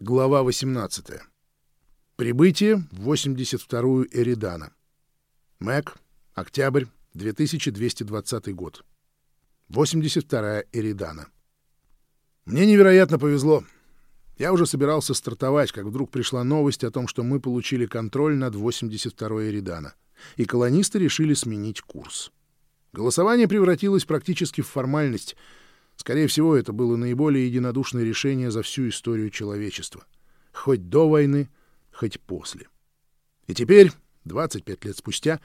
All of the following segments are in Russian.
Глава 18. Прибытие в 82-ю Эридана. Мэг, октябрь, 2220 год. 82-я Эридана. Мне невероятно повезло. Я уже собирался стартовать, как вдруг пришла новость о том, что мы получили контроль над 82-й Эридана, и колонисты решили сменить курс. Голосование превратилось практически в формальность — Скорее всего, это было наиболее единодушное решение за всю историю человечества. Хоть до войны, хоть после. И теперь, 25 лет спустя,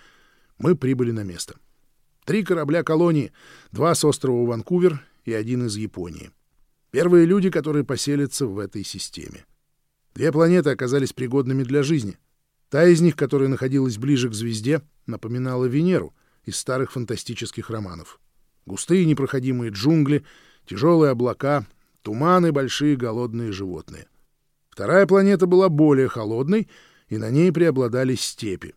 мы прибыли на место. Три корабля колонии, два с острова Ванкувер и один из Японии. Первые люди, которые поселятся в этой системе. Две планеты оказались пригодными для жизни. Та из них, которая находилась ближе к звезде, напоминала Венеру из старых фантастических романов. Густые непроходимые джунгли, тяжелые облака, туманы, большие голодные животные. Вторая планета была более холодной, и на ней преобладали степи.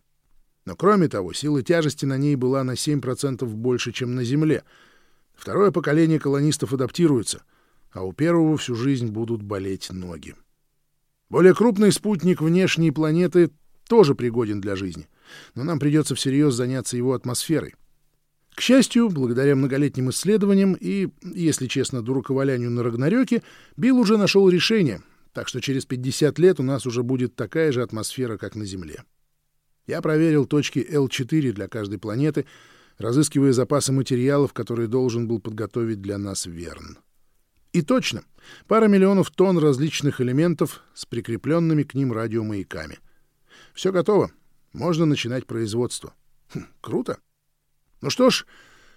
Но кроме того, сила тяжести на ней была на 7% больше, чем на Земле. Второе поколение колонистов адаптируется, а у первого всю жизнь будут болеть ноги. Более крупный спутник внешней планеты тоже пригоден для жизни, но нам придется всерьез заняться его атмосферой. К счастью, благодаря многолетним исследованиям и, если честно, дураковалянию на Рагнарёке, Билл уже нашел решение, так что через 50 лет у нас уже будет такая же атмосфера, как на Земле. Я проверил точки L4 для каждой планеты, разыскивая запасы материалов, которые должен был подготовить для нас Верн. И точно, пара миллионов тонн различных элементов с прикрепленными к ним радиомаяками. Все готово, можно начинать производство. Хм, круто! Ну что ж,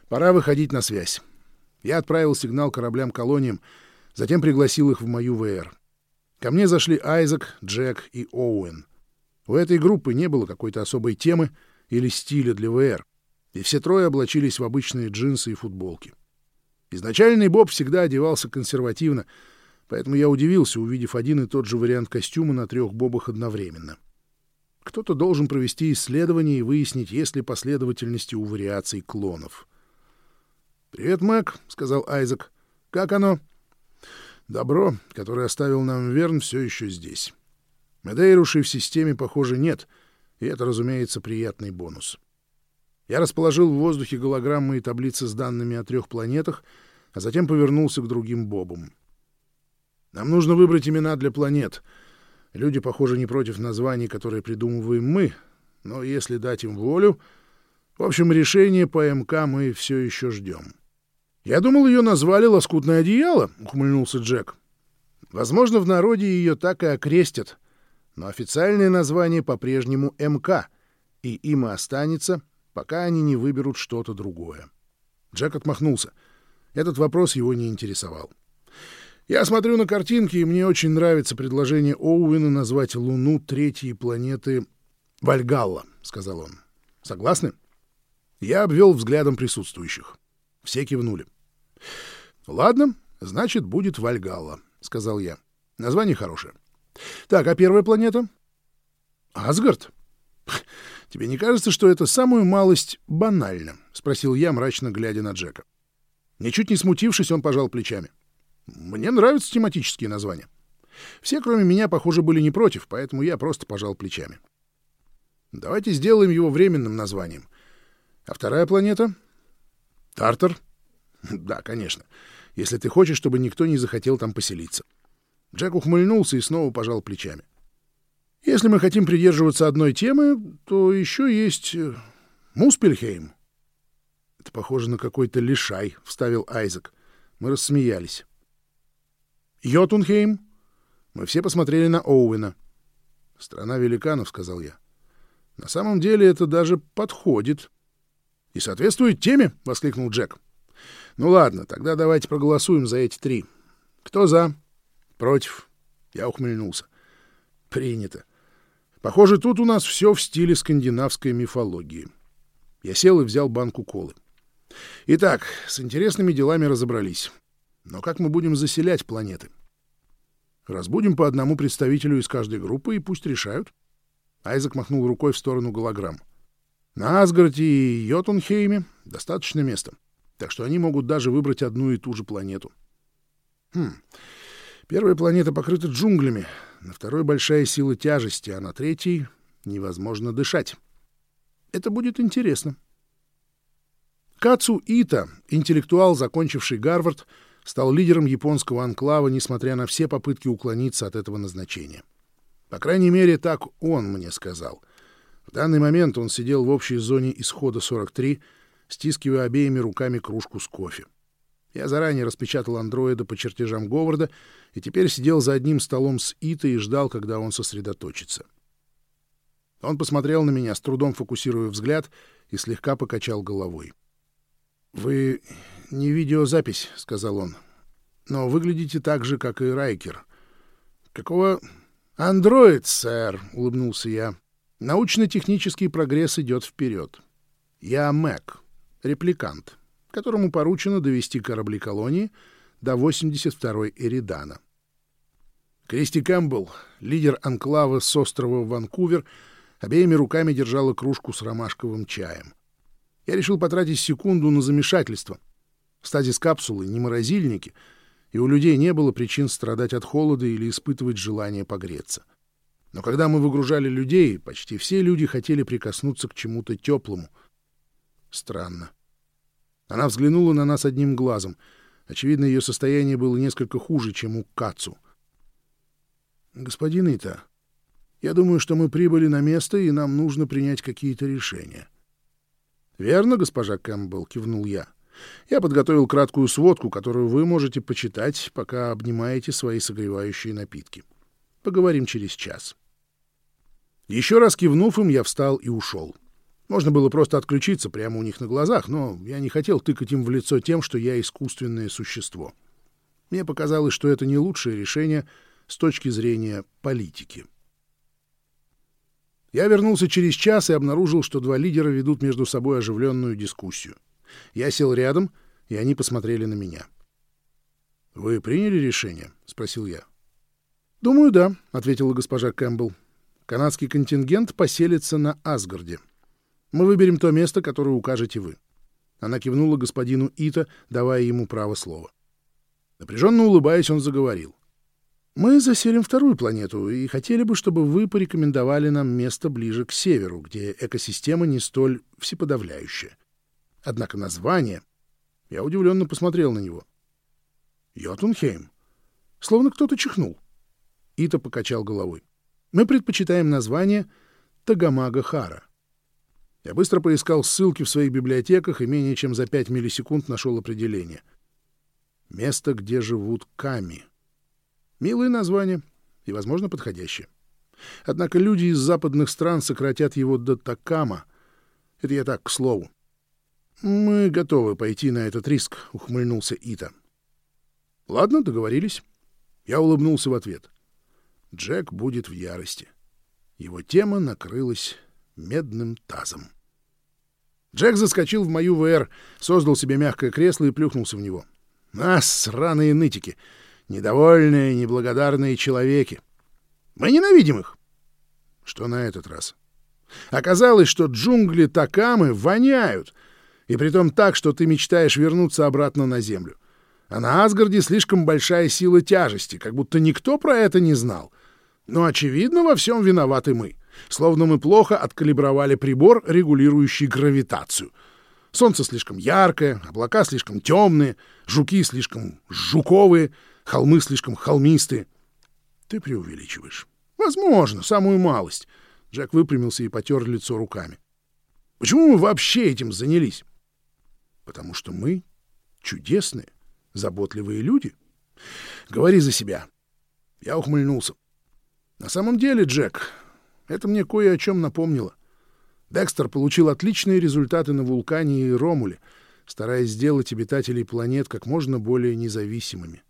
пора выходить на связь. Я отправил сигнал кораблям-колониям, затем пригласил их в мою ВР. Ко мне зашли Айзек, Джек и Оуэн. У этой группы не было какой-то особой темы или стиля для ВР, и все трое облачились в обычные джинсы и футболки. Изначальный Боб всегда одевался консервативно, поэтому я удивился, увидев один и тот же вариант костюма на трех Бобах одновременно. Кто-то должен провести исследование и выяснить, есть ли последовательности у вариаций клонов. «Привет, Мэг», — сказал Айзек. «Как оно?» «Добро, которое оставил нам Верн, все еще здесь. Медейрушей в системе, похоже, нет, и это, разумеется, приятный бонус». Я расположил в воздухе голограммы и таблицы с данными о трех планетах, а затем повернулся к другим бобам. «Нам нужно выбрать имена для планет — Люди, похоже, не против названий, которые придумываем мы, но если дать им волю... В общем, решение по МК мы все еще ждем. «Я думал, ее назвали «Лоскутное одеяло», — ухмыльнулся Джек. «Возможно, в народе ее так и окрестят, но официальное название по-прежнему МК, и им и останется, пока они не выберут что-то другое». Джек отмахнулся. Этот вопрос его не интересовал. Я смотрю на картинки, и мне очень нравится предложение Оуэна назвать Луну третьей планеты Вальгалла, — сказал он. Согласны? Я обвел взглядом присутствующих. Все кивнули. Ладно, значит, будет Вальгалла, — сказал я. Название хорошее. Так, а первая планета? Асгард? Тебе не кажется, что это самую малость банально? — спросил я, мрачно глядя на Джека. Ничуть не смутившись, он пожал плечами. — мне нравятся тематические названия. Все, кроме меня, похоже, были не против, поэтому я просто пожал плечами. Давайте сделаем его временным названием. А вторая планета? Тартар? Да, конечно. Если ты хочешь, чтобы никто не захотел там поселиться. Джек ухмыльнулся и снова пожал плечами. Если мы хотим придерживаться одной темы, то еще есть э, Муспельхейм. Это похоже на какой-то лишай, — вставил Айзек. Мы рассмеялись. Йотунхейм. Мы все посмотрели на Оуэна. «Страна великанов», — сказал я. «На самом деле это даже подходит». «И соответствует теме», — воскликнул Джек. «Ну ладно, тогда давайте проголосуем за эти три. Кто за?» «Против». Я ухмыльнулся. «Принято. Похоже, тут у нас все в стиле скандинавской мифологии». Я сел и взял банку колы. Итак, с интересными делами разобрались. Но как мы будем заселять планеты? Разбудим по одному представителю из каждой группы и пусть решают. Айзек махнул рукой в сторону голограмм. На Асгарде и Йотунхейме достаточно места, так что они могут даже выбрать одну и ту же планету. Хм, первая планета покрыта джунглями, на второй большая сила тяжести, а на третьей невозможно дышать. Это будет интересно. Кацу Ита, интеллектуал, закончивший Гарвард, стал лидером японского анклава, несмотря на все попытки уклониться от этого назначения. По крайней мере, так он мне сказал. В данный момент он сидел в общей зоне исхода 43, стискивая обеими руками кружку с кофе. Я заранее распечатал андроида по чертежам Говарда и теперь сидел за одним столом с Итой и ждал, когда он сосредоточится. Он посмотрел на меня, с трудом фокусируя взгляд, и слегка покачал головой. «Вы не видеозапись», — сказал он, — «но выглядите так же, как и Райкер». «Какого...» «Андроид, сэр», — улыбнулся я. «Научно-технический прогресс идет вперед. Я Мэг, репликант, которому поручено довести корабли колонии до 82-й Эридана. Кристи Кэмпбелл, лидер анклава с острова Ванкувер, обеими руками держала кружку с ромашковым чаем. Я решил потратить секунду на замешательство. Стазис капсулы не морозильники, и у людей не было причин страдать от холода или испытывать желание погреться. Но когда мы выгружали людей, почти все люди хотели прикоснуться к чему-то теплому. Странно. Она взглянула на нас одним глазом. Очевидно, ее состояние было несколько хуже, чем у Кацу. «Господин Ита, я думаю, что мы прибыли на место, и нам нужно принять какие-то решения». «Верно, госпожа Кэмпбелл», — кивнул я. «Я подготовил краткую сводку, которую вы можете почитать, пока обнимаете свои согревающие напитки. Поговорим через час». Еще раз кивнув им, я встал и ушел. Можно было просто отключиться прямо у них на глазах, но я не хотел тыкать им в лицо тем, что я искусственное существо. Мне показалось, что это не лучшее решение с точки зрения политики. Я вернулся через час и обнаружил, что два лидера ведут между собой оживленную дискуссию. Я сел рядом, и они посмотрели на меня. «Вы приняли решение?» — спросил я. «Думаю, да», — ответила госпожа Кэмпбелл. «Канадский контингент поселится на Асгарде. Мы выберем то место, которое укажете вы». Она кивнула господину Ита, давая ему право слова. Напряженно улыбаясь, он заговорил. Мы заселим вторую планету и хотели бы, чтобы вы порекомендовали нам место ближе к северу, где экосистема не столь всеподавляющая. Однако название... Я удивленно посмотрел на него. Йотунхейм. Словно кто-то чихнул. Ита покачал головой. Мы предпочитаем название Тагамага-Хара. Я быстро поискал ссылки в своих библиотеках и менее чем за пять миллисекунд нашел определение. Место, где живут ками — Милое название и, возможно, подходящее. Однако люди из западных стран сократят его до Такама. Это я так, к слову. «Мы готовы пойти на этот риск», — ухмыльнулся Ита. «Ладно, договорились». Я улыбнулся в ответ. Джек будет в ярости. Его тема накрылась медным тазом. Джек заскочил в мою ВР, создал себе мягкое кресло и плюхнулся в него. «А, сраные нытики! Недовольные, неблагодарные человеки. Мы ненавидим их. Что на этот раз? Оказалось, что джунгли Такамы воняют, и притом так, что ты мечтаешь вернуться обратно на землю. А на Асгарде слишком большая сила тяжести, как будто никто про это не знал. Но, очевидно, во всем виноваты мы. Словно мы плохо откалибровали прибор, регулирующий гравитацию. Солнце слишком яркое, облака слишком темные, жуки слишком жуковые — холмы слишком холмистые. Ты преувеличиваешь. Возможно, самую малость. Джек выпрямился и потер лицо руками. Почему мы вообще этим занялись? Потому что мы чудесные, заботливые люди. Говори за себя. Я ухмыльнулся. На самом деле, Джек, это мне кое о чем напомнило. Декстер получил отличные результаты на Вулкане и Ромуле, стараясь сделать обитателей планет как можно более независимыми.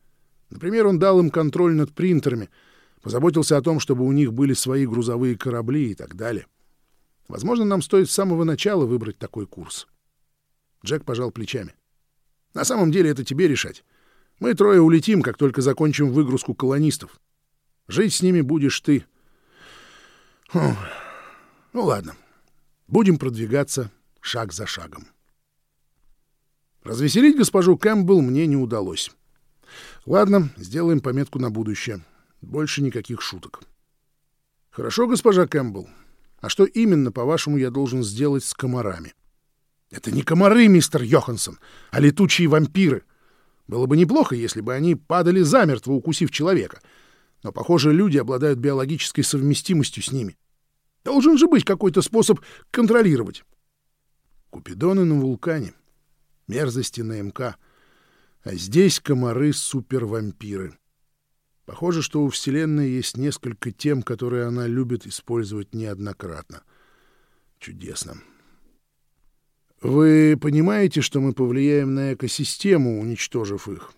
Например, он дал им контроль над принтерами, позаботился о том, чтобы у них были свои грузовые корабли и так далее. Возможно, нам стоит с самого начала выбрать такой курс. Джек пожал плечами. На самом деле это тебе решать. Мы трое улетим, как только закончим выгрузку колонистов. Жить с ними будешь ты. Фу. Ну ладно. Будем продвигаться шаг за шагом. Развеселить госпожу Кэмпбелл мне не удалось. Ладно, сделаем пометку на будущее. Больше никаких шуток. Хорошо, госпожа Кэмпбелл. А что именно, по-вашему, я должен сделать с комарами? Это не комары, мистер Йоханссон, а летучие вампиры. Было бы неплохо, если бы они падали замертво, укусив человека. Но, похоже, люди обладают биологической совместимостью с ними. Должен же быть какой-то способ контролировать. Купидоны на вулкане, мерзости на МК, а здесь комары-супервампиры. Похоже, что у Вселенной есть несколько тем, которые она любит использовать неоднократно. Чудесно. Вы понимаете, что мы повлияем на экосистему, уничтожив их?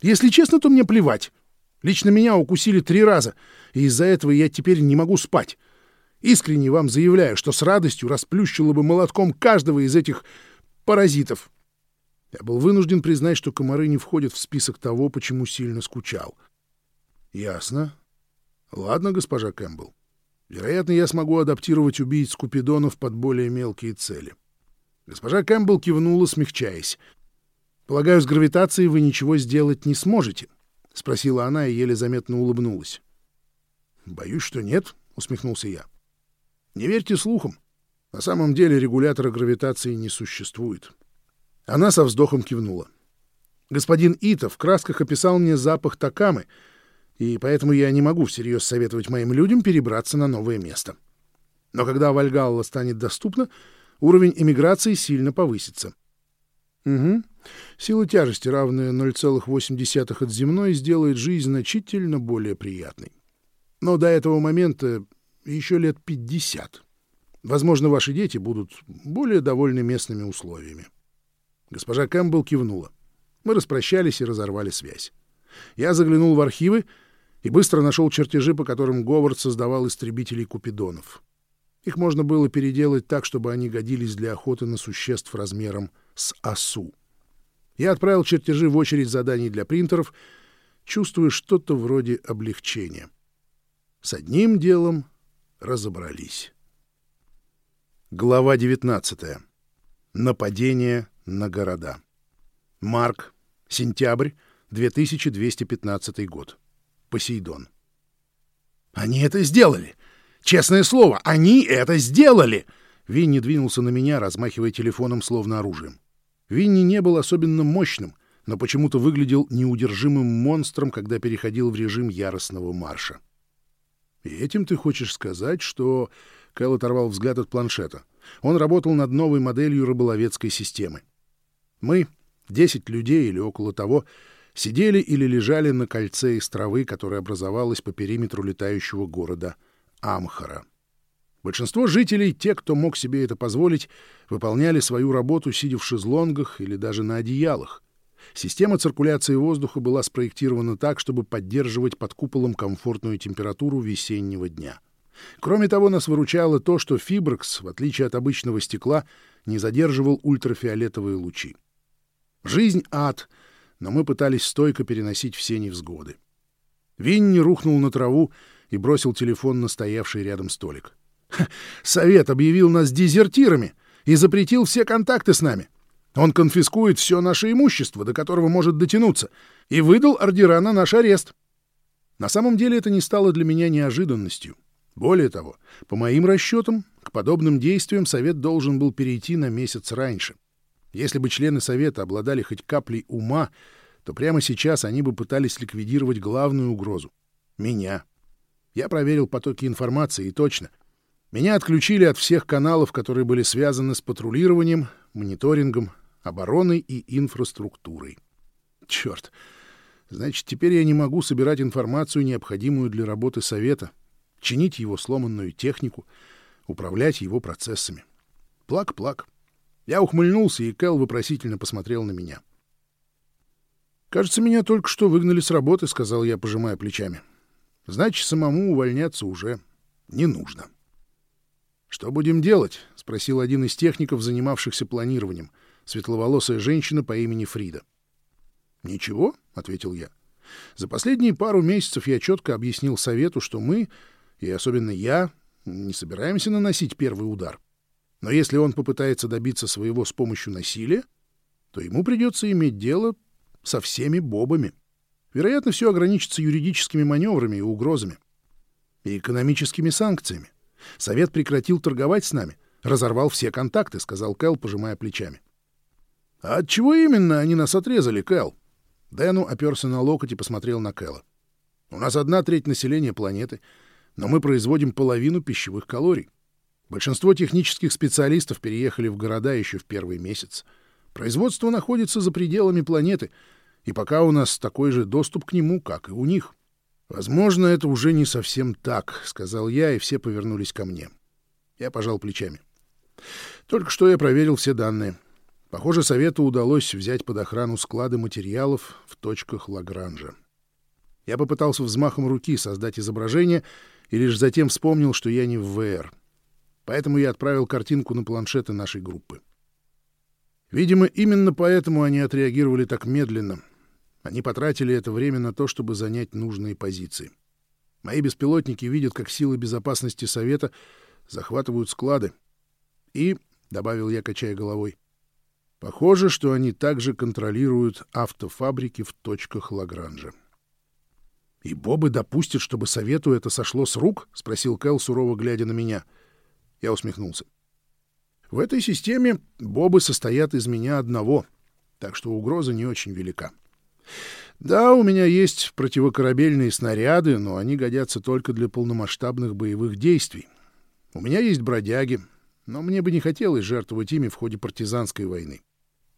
Если честно, то мне плевать. Лично меня укусили три раза, и из-за этого я теперь не могу спать. Искренне вам заявляю, что с радостью расплющило бы молотком каждого из этих паразитов. Я был вынужден признать, что комары не входят в список того, почему сильно скучал. Ясно. Ладно, госпожа Кэмпбелл. Вероятно, я смогу адаптировать убийц Купидонов под более мелкие цели. Госпожа Кэмпбелл кивнула, смягчаясь. «Полагаю, с гравитацией вы ничего сделать не сможете?» — спросила она и еле заметно улыбнулась. «Боюсь, что нет», — усмехнулся я. Не верьте слухам. На самом деле регулятора гравитации не существует. Она со вздохом кивнула. Господин Ита в красках описал мне запах такамы, и поэтому я не могу всерьез советовать моим людям перебраться на новое место. Но когда Вальгалла станет доступна, уровень эмиграции сильно повысится. Угу. Сила тяжести, равная 0,8 от земной, сделает жизнь значительно более приятной. Но до этого момента еще лет пятьдесят. Возможно, ваши дети будут более довольны местными условиями. Госпожа Кэмпбелл кивнула. Мы распрощались и разорвали связь. Я заглянул в архивы и быстро нашел чертежи, по которым Говард создавал истребителей Купидонов. Их можно было переделать так, чтобы они годились для охоты на существ размером с осу. Я отправил чертежи в очередь заданий для принтеров, чувствуя что-то вроде облегчения. С одним делом разобрались. Глава 19. Нападение на города. Марк. Сентябрь. 2215 год. Посейдон. «Они это сделали! Честное слово, они это сделали!» Винни двинулся на меня, размахивая телефоном словно оружием. Винни не был особенно мощным, но почему-то выглядел неудержимым монстром, когда переходил в режим яростного марша. И этим ты хочешь сказать, что... Кэл оторвал взгляд от планшета. Он работал над новой моделью рыболовецкой системы. Мы, десять людей или около того, сидели или лежали на кольце из травы, которое образовалось по периметру летающего города Амхара. Большинство жителей, те, кто мог себе это позволить, выполняли свою работу, сидя в шезлонгах или даже на одеялах. Система циркуляции воздуха была спроектирована так, чтобы поддерживать под куполом комфортную температуру весеннего дня. Кроме того, нас выручало то, что фибрекс, в отличие от обычного стекла, не задерживал ультрафиолетовые лучи. Жизнь — ад, но мы пытались стойко переносить все невзгоды. Винни рухнул на траву и бросил телефон на стоявший рядом столик. «Совет объявил нас дезертирами и запретил все контакты с нами. Он конфискует все наше имущество, до которого может дотянуться, и выдал ордера на наш арест. На самом деле это не стало для меня неожиданностью. Более того, по моим расчетам, к подобным действиям Совет должен был перейти на месяц раньше. Если бы члены Совета обладали хоть каплей ума, то прямо сейчас они бы пытались ликвидировать главную угрозу — меня. Я проверил потоки информации, и точно. Меня отключили от всех каналов, которые были связаны с патрулированием, мониторингом, обороной и инфраструктурой. Черт! Значит, теперь я не могу собирать информацию, необходимую для работы Совета, чинить его сломанную технику, управлять его процессами. Плак-плак. Я ухмыльнулся, и Кэл вопросительно посмотрел на меня. «Кажется, меня только что выгнали с работы», — сказал я, пожимая плечами. «Значит, самому увольняться уже не нужно». «Что будем делать?» — спросил один из техников, занимавшихся планированием — светловолосая женщина по имени Фрида. «Ничего», — ответил я. «За последние пару месяцев я четко объяснил совету, что мы, и особенно я, не собираемся наносить первый удар. Но если он попытается добиться своего с помощью насилия, то ему придется иметь дело со всеми бобами. Вероятно, все ограничится юридическими маневрами и угрозами. И экономическими санкциями. Совет прекратил торговать с нами, разорвал все контакты, — сказал Кэл, пожимая плечами. — А от чего именно они нас отрезали, Кэл? Дэну оперся на локоть и посмотрел на Кэла. — У нас одна треть населения планеты, но мы производим половину пищевых калорий. Большинство технических специалистов переехали в города еще в первый месяц. Производство находится за пределами планеты, и пока у нас такой же доступ к нему, как и у них. «Возможно, это уже не совсем так», — сказал я, и все повернулись ко мне. Я пожал плечами. Только что я проверил все данные. Похоже, Совету удалось взять под охрану склады материалов в точках Лагранжа. Я попытался взмахом руки создать изображение и лишь затем вспомнил, что я не в ВР. Поэтому я отправил картинку на планшеты нашей группы. Видимо, именно поэтому они отреагировали так медленно. Они потратили это время на то, чтобы занять нужные позиции. Мои беспилотники видят, как силы безопасности Совета захватывают склады. И, — добавил я, качая головой, — похоже, что они также контролируют автофабрики в точках Лагранжа. — И Бобы допустят, чтобы Совету это сошло с рук? — спросил Кэл, сурово глядя на меня. Я усмехнулся. В этой системе бобы состоят из меня одного, так что угроза не очень велика. Да, у меня есть противокорабельные снаряды, но они годятся только для полномасштабных боевых действий. У меня есть бродяги, но мне бы не хотелось жертвовать ими в ходе партизанской войны.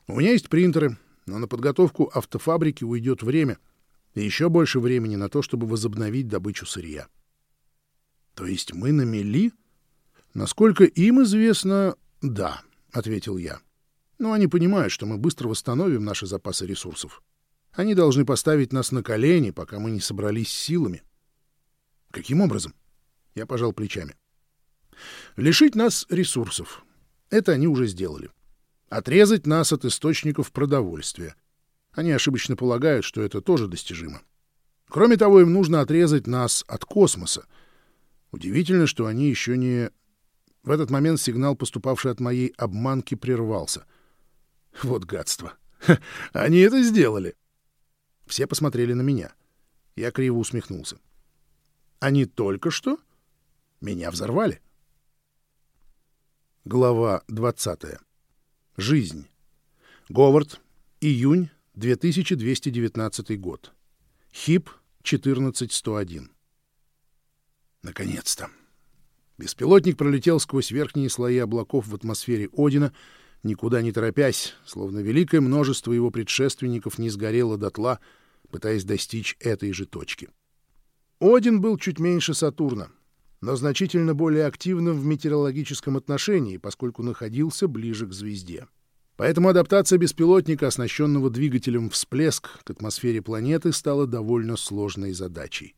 У меня есть принтеры, но на подготовку автофабрики уйдет время, и еще больше времени на то, чтобы возобновить добычу сырья. То есть мы на мели? Насколько им известно, да, — ответил я. Но они понимают, что мы быстро восстановим наши запасы ресурсов. Они должны поставить нас на колени, пока мы не собрались силами. Каким образом? Я пожал плечами. Лишить нас ресурсов. Это они уже сделали. Отрезать нас от источников продовольствия. Они ошибочно полагают, что это тоже достижимо. Кроме того, им нужно отрезать нас от космоса. Удивительно, что они еще не в этот момент сигнал, поступавший от моей обманки, прервался. Вот гадство. Ха, они это сделали. Все посмотрели на меня. Я криво усмехнулся. Они только что меня взорвали. Глава 20. Жизнь. Говард. Июнь 2219 год. ХИП 14101. Наконец-то. Беспилотник пролетел сквозь верхние слои облаков в атмосфере Одина, никуда не торопясь, словно великое множество его предшественников не сгорело дотла, пытаясь достичь этой же точки. Один был чуть меньше Сатурна, но значительно более активным в метеорологическом отношении, поскольку находился ближе к звезде. Поэтому адаптация беспилотника, оснащенного двигателем «Всплеск» к атмосфере планеты, стала довольно сложной задачей.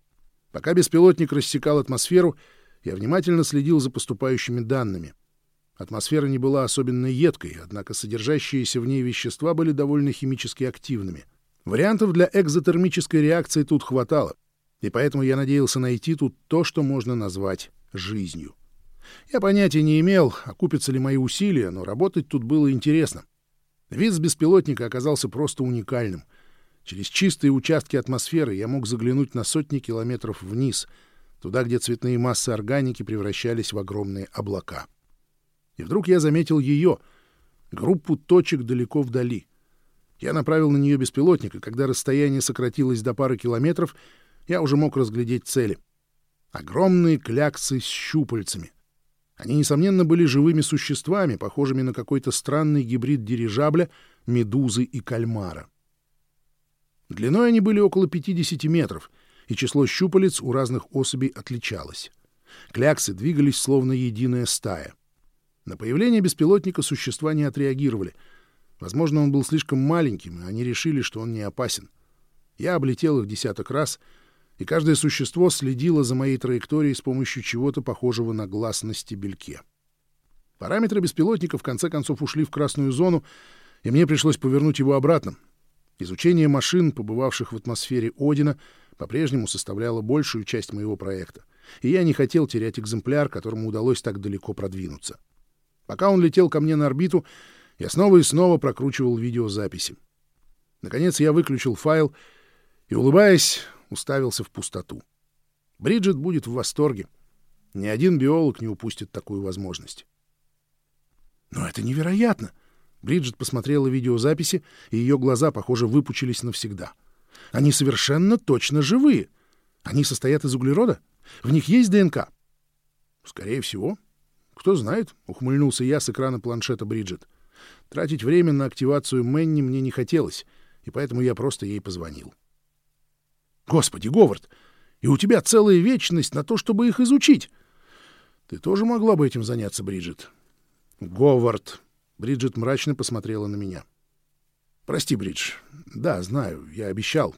Пока беспилотник рассекал атмосферу, я внимательно следил за поступающими данными. Атмосфера не была особенно едкой, однако содержащиеся в ней вещества были довольно химически активными. Вариантов для экзотермической реакции тут хватало, и поэтому я надеялся найти тут то, что можно назвать жизнью. Я понятия не имел, окупятся ли мои усилия, но работать тут было интересно. Вид с беспилотника оказался просто уникальным. Через чистые участки атмосферы я мог заглянуть на сотни километров вниз — туда, где цветные массы органики превращались в огромные облака. И вдруг я заметил ее, группу точек далеко вдали. Я направил на нее беспилотник, и когда расстояние сократилось до пары километров, я уже мог разглядеть цели. Огромные кляксы с щупальцами. Они, несомненно, были живыми существами, похожими на какой-то странный гибрид дирижабля, медузы и кальмара. Длиной они были около 50 метров — и число щупалец у разных особей отличалось. Кляксы двигались словно единая стая. На появление беспилотника существа не отреагировали. Возможно, он был слишком маленьким, и они решили, что он не опасен. Я облетел их десяток раз, и каждое существо следило за моей траекторией с помощью чего-то похожего на глаз на стебельке. Параметры беспилотника в конце концов ушли в красную зону, и мне пришлось повернуть его обратно. Изучение машин, побывавших в атмосфере Одина, по-прежнему составляла большую часть моего проекта, и я не хотел терять экземпляр, которому удалось так далеко продвинуться. Пока он летел ко мне на орбиту, я снова и снова прокручивал видеозаписи. Наконец я выключил файл И, улыбаясь, уставился в пустоту. Бриджит будет в восторге. Ни один биолог не упустит такую возможность. «Но это невероятно!» Бриджит посмотрела видеозаписи, и ее глаза, похоже, выпучились навсегда. «Они совершенно точно живые. Они состоят из углерода? В них есть ДНК?» «Скорее всего. Кто знает», — ухмыльнулся я с экрана планшета Бриджит. Тратить время на активацию Мэнни мне не хотелось, и поэтому я просто ей позвонил. «Господи, Говард, и у тебя целая вечность на то, чтобы их изучить!» «Ты тоже могла бы этим заняться, Бриджит?» «Говард!» — Бриджит мрачно посмотрела на меня. «Прости, Бридж. Да, знаю, я обещал.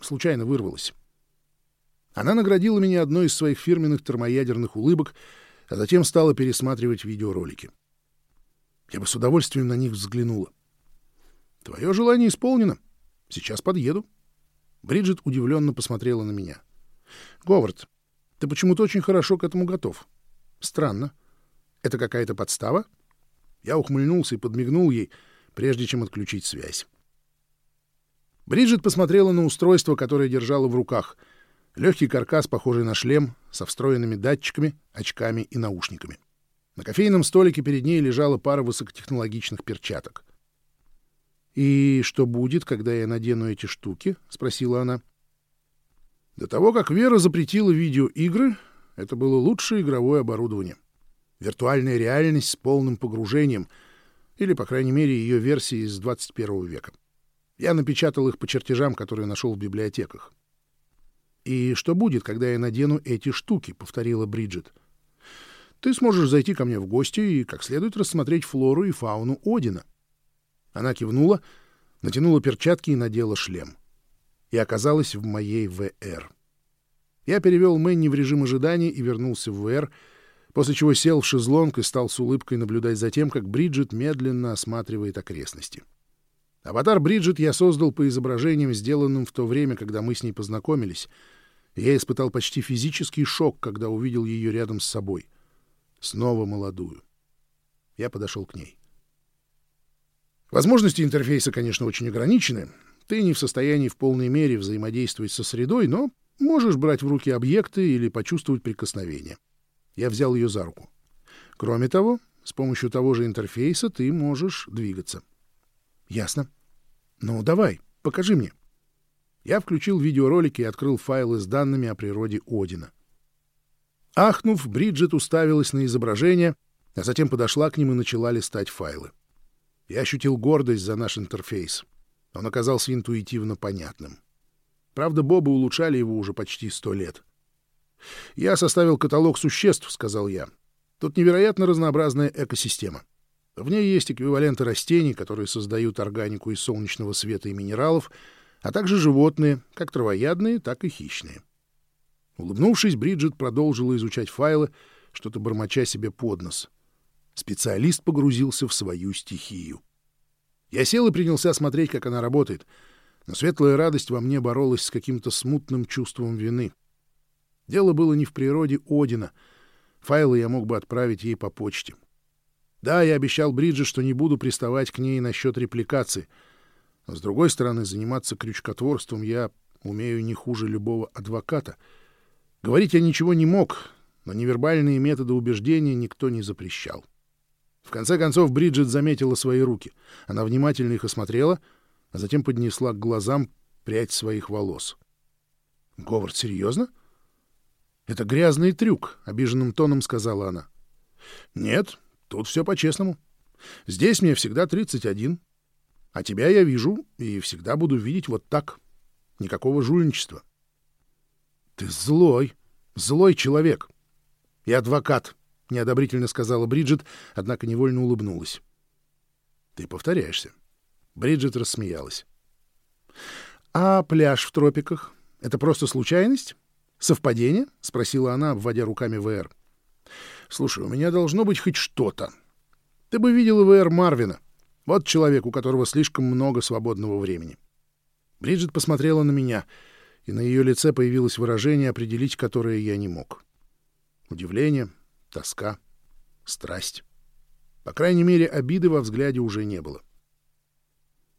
Случайно вырвалась». Она наградила меня одной из своих фирменных термоядерных улыбок, а затем стала пересматривать видеоролики. Я бы с удовольствием на них взглянула. «Твое желание исполнено. Сейчас подъеду». Бриджит удивленно посмотрела на меня. «Говард, ты почему-то очень хорошо к этому готов. Странно. Это какая-то подстава?» Я ухмыльнулся и подмигнул ей, прежде чем отключить связь. Бриджит посмотрела на устройство, которое держала в руках — Легкий каркас, похожий на шлем, со встроенными датчиками, очками и наушниками. На кофейном столике перед ней лежала пара высокотехнологичных перчаток. «И что будет, когда я надену эти штуки?» — спросила она. До того, как Вера запретила видеоигры, это было лучшее игровое оборудование. Виртуальная реальность с полным погружением, или, по крайней мере, ее версии из 21 века. Я напечатал их по чертежам, которые нашел в библиотеках. «И что будет, когда я надену эти штуки?» — повторила Бриджит. «Ты сможешь зайти ко мне в гости и как следует рассмотреть флору и фауну Одина». Она кивнула, натянула перчатки и надела шлем. И оказалась в моей ВР. Я перевел Мэнни в режим ожидания и вернулся в ВР, после чего сел в шезлонг и стал с улыбкой наблюдать за тем, как Бриджит медленно осматривает окрестности. Аватар Бриджит я создал по изображениям, сделанным в то время, когда мы с ней познакомились. Я испытал почти физический шок, когда увидел ее рядом с собой. Снова молодую. Я подошел к ней. Возможности интерфейса, конечно, очень ограничены. Ты не в состоянии в полной мере взаимодействовать со средой, но можешь брать в руки объекты или почувствовать прикосновение. Я взял ее за руку. Кроме того, с помощью того же интерфейса ты можешь двигаться. — Ясно. Ну, давай, покажи мне. Я включил видеоролики и открыл файлы с данными о природе Одина. Ахнув, Бриджит уставилась на изображение, а затем подошла к ним и начала листать файлы. Я ощутил гордость за наш интерфейс. Он оказался интуитивно понятным. Правда, Бобы улучшали его уже почти сто лет. «Я составил каталог существ», — сказал я. «Тут невероятно разнообразная экосистема. В ней есть эквиваленты растений, которые создают органику из солнечного света и минералов, а также животные, как травоядные, так и хищные. Улыбнувшись, Бриджит продолжила изучать файлы, что-то бормоча себе под нос. Специалист погрузился в свою стихию. Я сел и принялся смотреть, как она работает, но светлая радость во мне боролась с каким-то смутным чувством вины. Дело было не в природе Одина. Файлы я мог бы отправить ей по почте. Да, я обещал Бриджит, что не буду приставать к ней насчет репликации. Но, с другой стороны, заниматься крючкотворством я умею не хуже любого адвоката. Говорить я ничего не мог, но невербальные методы убеждения никто не запрещал. В конце концов Бриджит заметила свои руки. Она внимательно их осмотрела, а затем поднесла к глазам прядь своих волос. — Говард, серьезно? — Это грязный трюк, — обиженным тоном сказала она. — Нет, Тут все по-честному. Здесь мне всегда 31. А тебя я вижу и всегда буду видеть вот так. Никакого жульничества. Ты злой, злой человек. И адвокат, — неодобрительно сказала Бриджит, однако невольно улыбнулась. Ты повторяешься. Бриджит рассмеялась. А пляж в тропиках — это просто случайность? Совпадение? — спросила она, обводя руками ВР. — Слушай, у меня должно быть хоть что-то. Ты бы видел ИВР Марвина. Вот человек, у которого слишком много свободного времени. Бриджит посмотрела на меня, и на ее лице появилось выражение, определить которое я не мог. Удивление, тоска, страсть. По крайней мере, обиды во взгляде уже не было.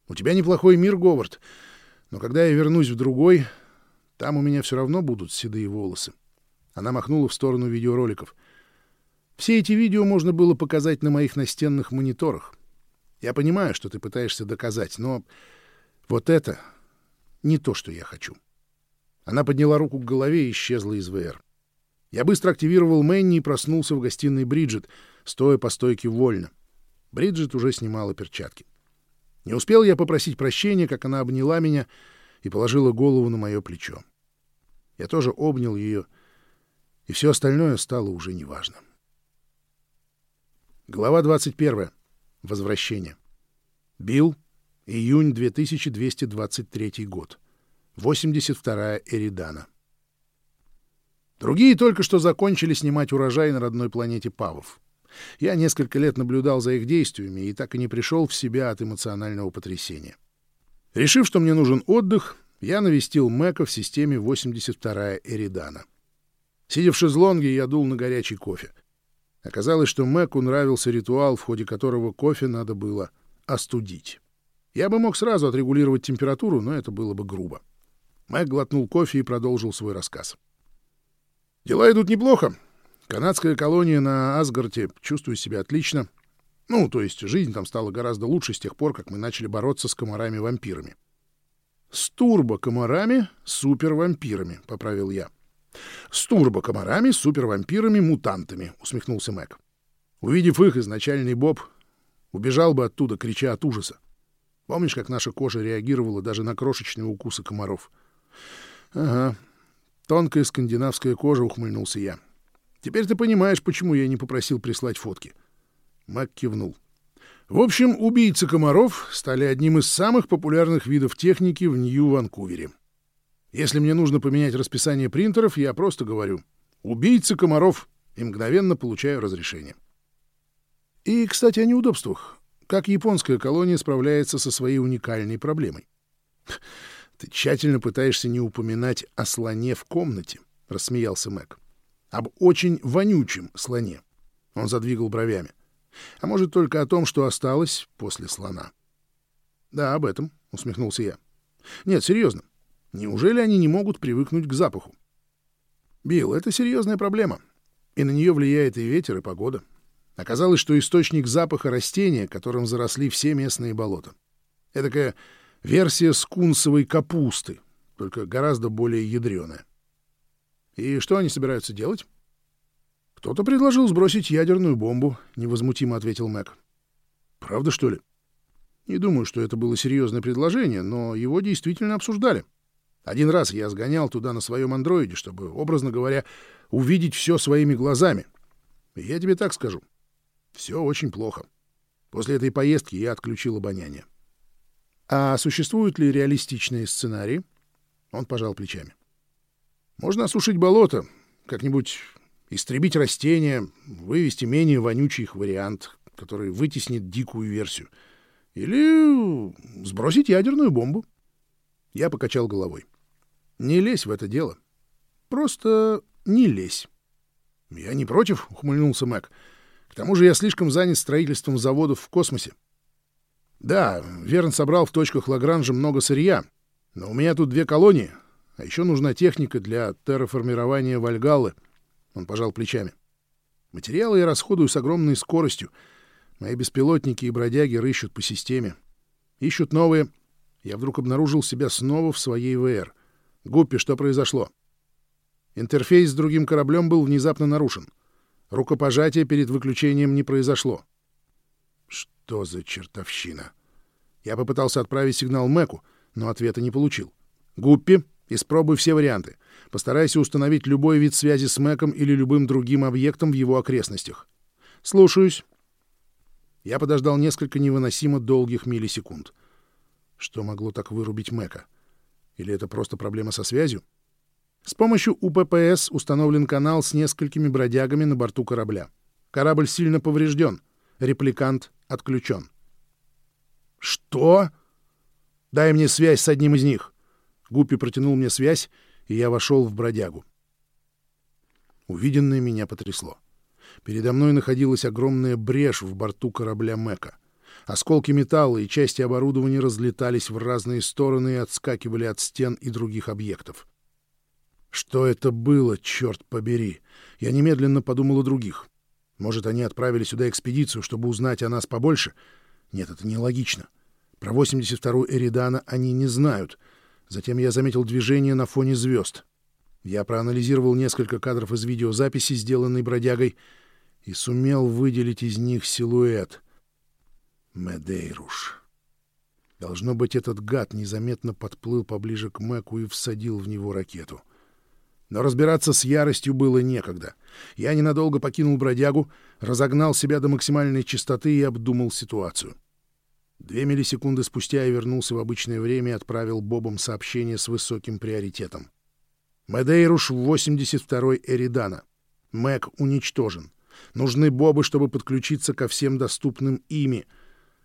«У тебя неплохой мир, Говард, Но когда я вернусь в другой, там у меня все равно будут седые волосы. Она махнула в сторону видеороликов. Все эти видео можно было показать на моих настенных мониторах. Я понимаю, что ты пытаешься доказать, но вот это не то, что я хочу. Она подняла руку к голове и исчезла из ВР. Я быстро активировал Мэнни и проснулся в гостиной Бриджит, стоя по стойке вольно. Бриджит уже снимала перчатки. Не успел я попросить прощения, как она обняла меня и положила голову на мое плечо. Я тоже обнял ее, и все остальное стало уже неважно. Глава 21. Возвращение. Билл. Июнь 2223 год. 82-я Эридана. Другие только что закончили снимать урожай на родной планете Павов. Я несколько лет наблюдал за их действиями и так и не пришел в себя от эмоционального потрясения. Решив, что мне нужен отдых, я навестил Мэка в системе 82-я Эридана. Сидя в шезлонге, я дул на горячий кофе. Оказалось, что Мэку нравился ритуал, в ходе которого кофе надо было остудить. Я бы мог сразу отрегулировать температуру, но это было бы грубо. Мэг глотнул кофе и продолжил свой рассказ. «Дела идут неплохо. Канадская колония на Асгарте чувствует себя отлично. Ну, то есть жизнь там стала гораздо лучше с тех пор, как мы начали бороться с комарами-вампирами. «С турбо-комарами, супер-вампирами», — поправил я. «С турбо-комарами, супер-вампирами, мутантами», — усмехнулся Мэг. Увидев их, изначальный Боб убежал бы оттуда, крича от ужаса. Помнишь, как наша кожа реагировала даже на крошечные укусы комаров? — Ага. Тонкая скандинавская кожа, — ухмыльнулся я. — Теперь ты понимаешь, почему я не попросил прислать фотки. Мак кивнул. В общем, убийцы комаров стали одним из самых популярных видов техники в Нью-Ванкувере. Если мне нужно поменять расписание принтеров, я просто говорю «убийцы комаров» и мгновенно получаю разрешение. И, кстати, о неудобствах. Как японская колония справляется со своей уникальной проблемой? Ты тщательно пытаешься не упоминать о слоне в комнате, — рассмеялся Мэг об очень вонючем слоне. Он задвигал бровями. А может, только о том, что осталось после слона. Да, об этом, усмехнулся я. Нет, серьезно. Неужели они не могут привыкнуть к запаху? Билл, это серьезная проблема. И на нее влияет и ветер, и погода. Оказалось, что источник запаха растения, которым заросли все местные болота. Это такая версия скунсовой капусты, только гораздо более ядреная. И что они собираются делать? Кто-то предложил сбросить ядерную бомбу, невозмутимо ответил Мэг. Правда, что ли? Не думаю, что это было серьезное предложение, но его действительно обсуждали. Один раз я сгонял туда на своем андроиде, чтобы, образно говоря, увидеть все своими глазами. И я тебе так скажу. Все очень плохо. После этой поездки я отключил обоняние. А существуют ли реалистичные сценарии? Он пожал плечами. Можно осушить болото, как-нибудь истребить растения, вывести менее вонючий их вариант, который вытеснит дикую версию. Или сбросить ядерную бомбу. Я покачал головой. Не лезь в это дело. Просто не лезь. Я не против, ухмыльнулся Мэг. К тому же я слишком занят строительством заводов в космосе. Да, Верн собрал в точках Лагранжа много сырья, но у меня тут две колонии, а еще нужна техника для терраформирования Вальгаллы. Он пожал плечами. Материалы я расходую с огромной скоростью. Мои беспилотники и бродяги рыщут по системе. Ищут новые. Я вдруг обнаружил себя снова в своей ВР. Гуппи, что произошло? Интерфейс с другим кораблем был внезапно нарушен. Рукопожатие перед выключением не произошло. Что за чертовщина? Я попытался отправить сигнал Мэку, но ответа не получил. Гуппи, Испробуй все варианты. Постарайся установить любой вид связи с Мэком или любым другим объектом в его окрестностях. Слушаюсь. Я подождал несколько невыносимо долгих миллисекунд. Что могло так вырубить Мэка? Или это просто проблема со связью? С помощью УППС установлен канал с несколькими бродягами на борту корабля. Корабль сильно поврежден. Репликант отключен. «Что?» «Дай мне связь с одним из них». Гуппи протянул мне связь, и я вошел в бродягу. Увиденное меня потрясло. Передо мной находилась огромная брешь в борту корабля Мэка. Осколки металла и части оборудования разлетались в разные стороны и отскакивали от стен и других объектов. Что это было, черт побери? Я немедленно подумал о других. Может, они отправили сюда экспедицию, чтобы узнать о нас побольше? Нет, это нелогично. Про 82-ю Эридана они не знают. Затем я заметил движение на фоне звезд. Я проанализировал несколько кадров из видеозаписи, сделанной бродягой, и сумел выделить из них силуэт. Медейруш. Должно быть, этот гад незаметно подплыл поближе к Мэку и всадил в него ракету. Но разбираться с яростью было некогда. Я ненадолго покинул бродягу, разогнал себя до максимальной частоты и обдумал ситуацию. Две миллисекунды спустя я вернулся в обычное время и отправил Бобам сообщение с высоким приоритетом. Медейруш в 82-й Эридана. Мэг уничтожен. Нужны Бобы, чтобы подключиться ко всем доступным ими.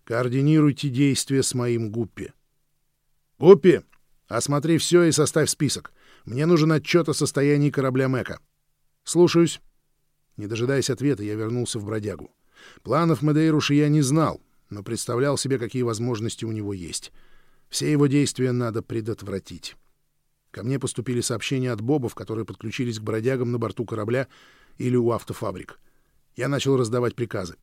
Координируйте действия с моим Гуппи. Гуппи, осмотри все и составь список. Мне нужен отчет о состоянии корабля Мэка. Слушаюсь. Не дожидаясь ответа, я вернулся в бродягу. Планов Медейруша я не знал, но представлял себе, какие возможности у него есть. Все его действия надо предотвратить. Ко мне поступили сообщения от бобов, которые подключились к бродягам на борту корабля или у автофабрик. Я начал раздавать приказы.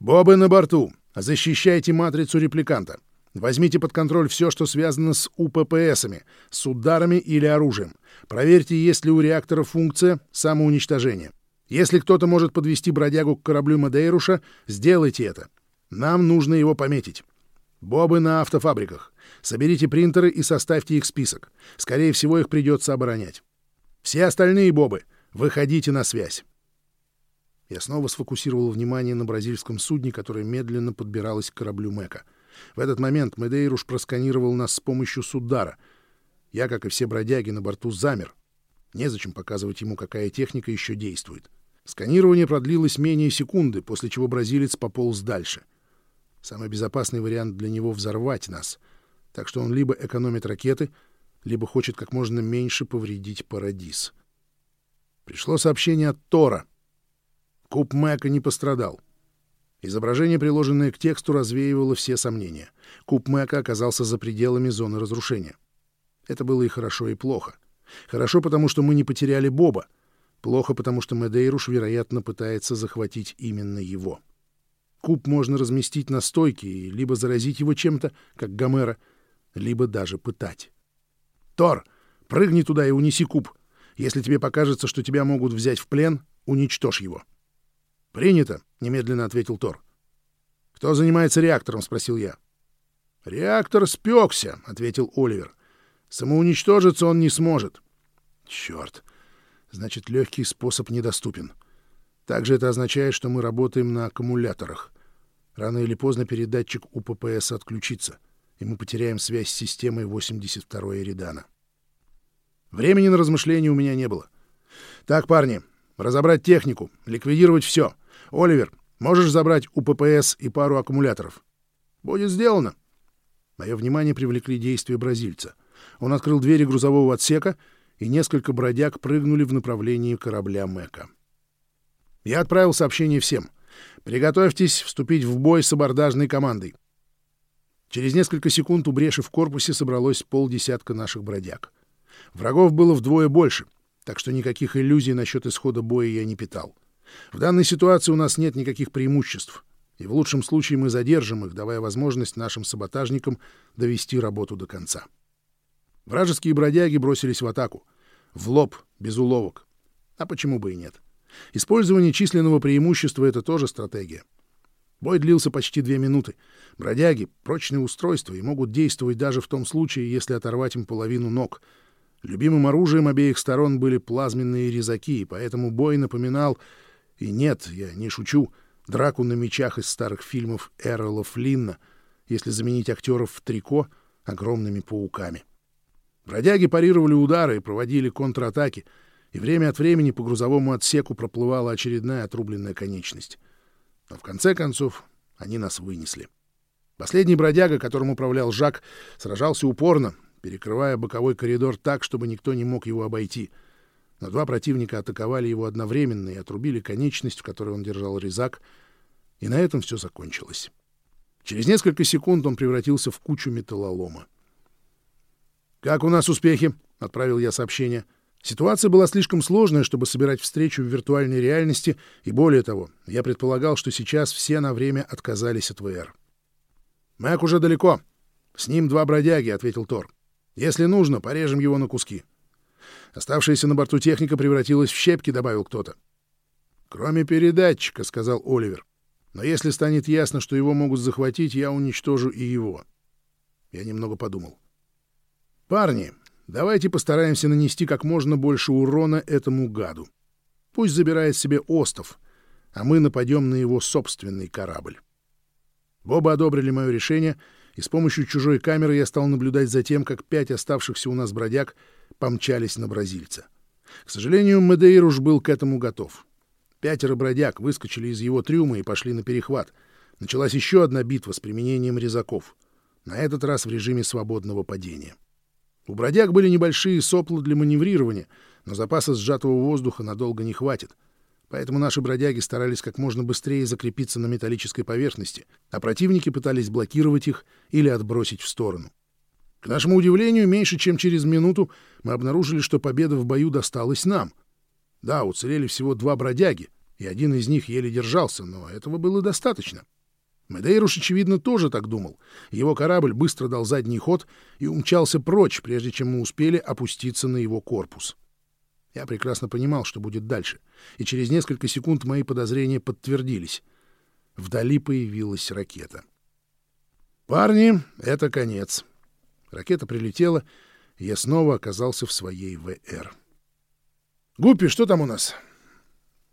«Бобы на борту! Защищайте матрицу репликанта! Возьмите под контроль все, что связано с УППСами, с ударами или оружием. Проверьте, есть ли у реактора функция самоуничтожения. Если кто-то может подвести бродягу к кораблю Мадейруша, сделайте это. Нам нужно его пометить. Бобы на автофабриках. Соберите принтеры и составьте их список. Скорее всего, их придется оборонять. Все остальные бобы, выходите на связь. Я снова сфокусировал внимание на бразильском судне, которое медленно подбиралось к кораблю Мэка. В этот момент Медейруш просканировал нас с помощью судара. Я, как и все бродяги, на борту замер. Незачем показывать ему, какая техника еще действует. Сканирование продлилось менее секунды, после чего бразилец пополз дальше. Самый безопасный вариант для него — взорвать нас — так что он либо экономит ракеты, либо хочет как можно меньше повредить Парадис. Пришло сообщение от Тора. Куб Мэка не пострадал. Изображение, приложенное к тексту, развеивало все сомнения. Куб Мэка оказался за пределами зоны разрушения. Это было и хорошо, и плохо. Хорошо, потому что мы не потеряли Боба. Плохо, потому что Медейруш, вероятно, пытается захватить именно его. Куб можно разместить на стойке и либо заразить его чем-то, как Гомера, либо даже пытать. «Тор, прыгни туда и унеси куб. Если тебе покажется, что тебя могут взять в плен, уничтожь его». «Принято», — немедленно ответил Тор. «Кто занимается реактором?» — спросил я. «Реактор спекся», — ответил Оливер. «Самоуничтожиться он не сможет». «Черт! Значит, легкий способ недоступен. Также это означает, что мы работаем на аккумуляторах. Рано или поздно передатчик УППС отключится и мы потеряем связь с системой 82-й Эридана. Времени на размышления у меня не было. Так, парни, разобрать технику, ликвидировать все. Оливер, можешь забрать УППС и пару аккумуляторов? Будет сделано. Мое внимание привлекли действия бразильца. Он открыл двери грузового отсека, и несколько бродяг прыгнули в направлении корабля Мэка. Я отправил сообщение всем. Приготовьтесь вступить в бой с абордажной командой. Через несколько секунд у бреши в корпусе собралось полдесятка наших бродяг. Врагов было вдвое больше, так что никаких иллюзий насчет исхода боя я не питал. В данной ситуации у нас нет никаких преимуществ, и в лучшем случае мы задержим их, давая возможность нашим саботажникам довести работу до конца. Вражеские бродяги бросились в атаку. В лоб, без уловок. А почему бы и нет? Использование численного преимущества — это тоже стратегия. Бой длился почти две минуты. Бродяги — прочные устройства и могут действовать даже в том случае, если оторвать им половину ног. Любимым оружием обеих сторон были плазменные резаки, и поэтому бой напоминал... И нет, я не шучу, драку на мечах из старых фильмов Эрла Флинна, если заменить актеров в трико огромными пауками. Бродяги парировали удары и проводили контратаки, и время от времени по грузовому отсеку проплывала очередная отрубленная конечность. Но в конце концов они нас вынесли. Последний бродяга, которым управлял Жак, сражался упорно, перекрывая боковой коридор так, чтобы никто не мог его обойти. Но два противника атаковали его одновременно и отрубили конечность, в которой он держал резак, и на этом все закончилось. Через несколько секунд он превратился в кучу металлолома. «Как у нас успехи?» — отправил я сообщение. Ситуация была слишком сложная, чтобы собирать встречу в виртуальной реальности, и более того, я предполагал, что сейчас все на время отказались от ВР. «Мэг уже далеко. С ним два бродяги», — ответил Тор. «Если нужно, порежем его на куски». Оставшаяся на борту техника превратилась в щепки, добавил кто-то. «Кроме передатчика», — сказал Оливер. «Но если станет ясно, что его могут захватить, я уничтожу и его». Я немного подумал. «Парни, давайте постараемся нанести как можно больше урона этому гаду. Пусть забирает себе остов, а мы нападем на его собственный корабль». Боба одобрили мое решение, и с помощью чужой камеры я стал наблюдать за тем, как пять оставшихся у нас бродяг помчались на бразильца. К сожалению, Медейруш был к этому готов. Пятеро бродяг выскочили из его трюма и пошли на перехват. Началась еще одна битва с применением резаков. На этот раз в режиме свободного падения. У бродяг были небольшие сопла для маневрирования, но запаса сжатого воздуха надолго не хватит. Поэтому наши бродяги старались как можно быстрее закрепиться на металлической поверхности, а противники пытались блокировать их или отбросить в сторону. К нашему удивлению, меньше чем через минуту мы обнаружили, что победа в бою досталась нам — да, уцелели всего два бродяги, и один из них еле держался, но этого было достаточно. Медейруш, очевидно, тоже так думал. Его корабль быстро дал задний ход и умчался прочь, прежде чем мы успели опуститься на его корпус. Я прекрасно понимал, что будет дальше, и через несколько секунд мои подозрения подтвердились. Вдали появилась ракета. «Парни, это конец». Ракета прилетела, и я снова оказался в своей ВР. Гуппи, что там у нас?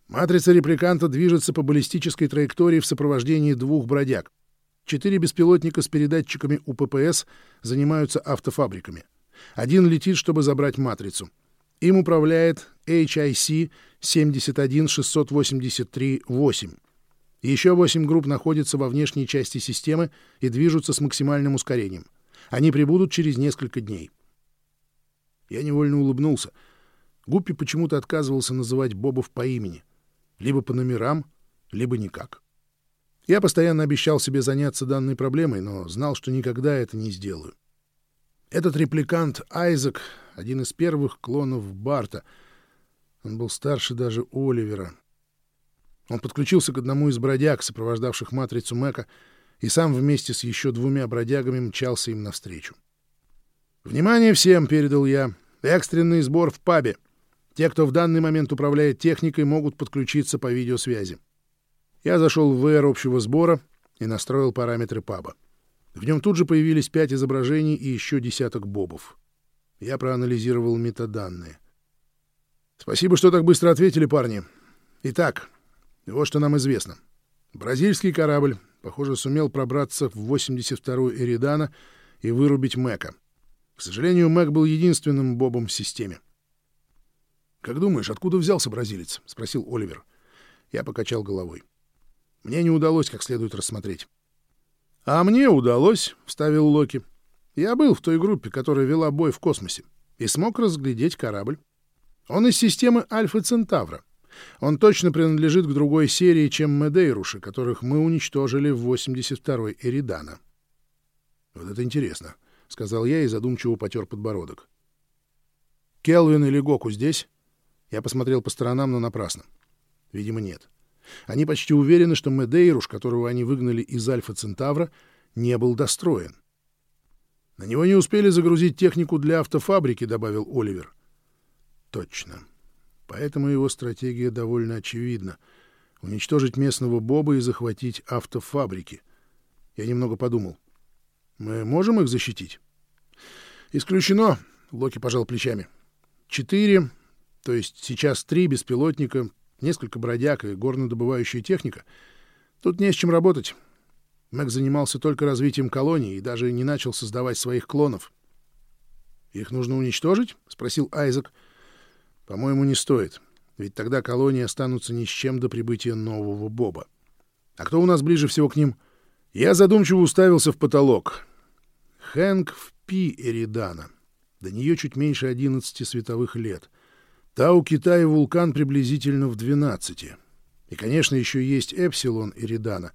Матрица репликанта движется по баллистической траектории в сопровождении двух бродяг. Четыре беспилотника с передатчиками УППС занимаются автофабриками. Один летит, чтобы забрать матрицу. Им управляет HIC 71683-8. Еще восемь групп находятся во внешней части системы и движутся с максимальным ускорением. Они прибудут через несколько дней. Я невольно улыбнулся — Гуппи почему-то отказывался называть Бобов по имени. Либо по номерам, либо никак. Я постоянно обещал себе заняться данной проблемой, но знал, что никогда это не сделаю. Этот репликант Айзек — один из первых клонов Барта. Он был старше даже Оливера. Он подключился к одному из бродяг, сопровождавших матрицу Мэка, и сам вместе с еще двумя бродягами мчался им навстречу. «Внимание всем!» — передал я. «Экстренный сбор в пабе. Те, кто в данный момент управляет техникой, могут подключиться по видеосвязи. Я зашел в VR общего сбора и настроил параметры паба. В нем тут же появились пять изображений и еще десяток бобов. Я проанализировал метаданные. Спасибо, что так быстро ответили, парни. Итак, вот что нам известно. Бразильский корабль, похоже, сумел пробраться в 82-ю Эридана и вырубить Мэка. К сожалению, Мэк был единственным бобом в системе. «Как думаешь, откуда взялся бразилец?» — спросил Оливер. Я покачал головой. Мне не удалось как следует рассмотреть. «А мне удалось», — вставил Локи. «Я был в той группе, которая вела бой в космосе, и смог разглядеть корабль. Он из системы Альфа Центавра. Он точно принадлежит к другой серии, чем Медейруши, которых мы уничтожили в 82-й Эридана». «Вот это интересно», — сказал я и задумчиво потер подбородок. «Келвин или Гоку здесь?» Я посмотрел по сторонам, но напрасно. Видимо, нет. Они почти уверены, что Медейруш, которого они выгнали из Альфа Центавра, не был достроен. «На него не успели загрузить технику для автофабрики», — добавил Оливер. «Точно. Поэтому его стратегия довольно очевидна. Уничтожить местного Боба и захватить автофабрики. Я немного подумал. Мы можем их защитить?» «Исключено», — Локи пожал плечами. «Четыре то есть сейчас три беспилотника, несколько бродяг и горнодобывающая техника. Тут не с чем работать. Мэг занимался только развитием колонии и даже не начал создавать своих клонов. «Их нужно уничтожить?» — спросил Айзек. «По-моему, не стоит, ведь тогда колонии останутся ни с чем до прибытия нового Боба. А кто у нас ближе всего к ним?» Я задумчиво уставился в потолок. Хэнк в Пи Эридана. До нее чуть меньше одиннадцати световых лет. Та у Китая вулкан приблизительно в 12. И, конечно, еще есть Эпсилон Эридана,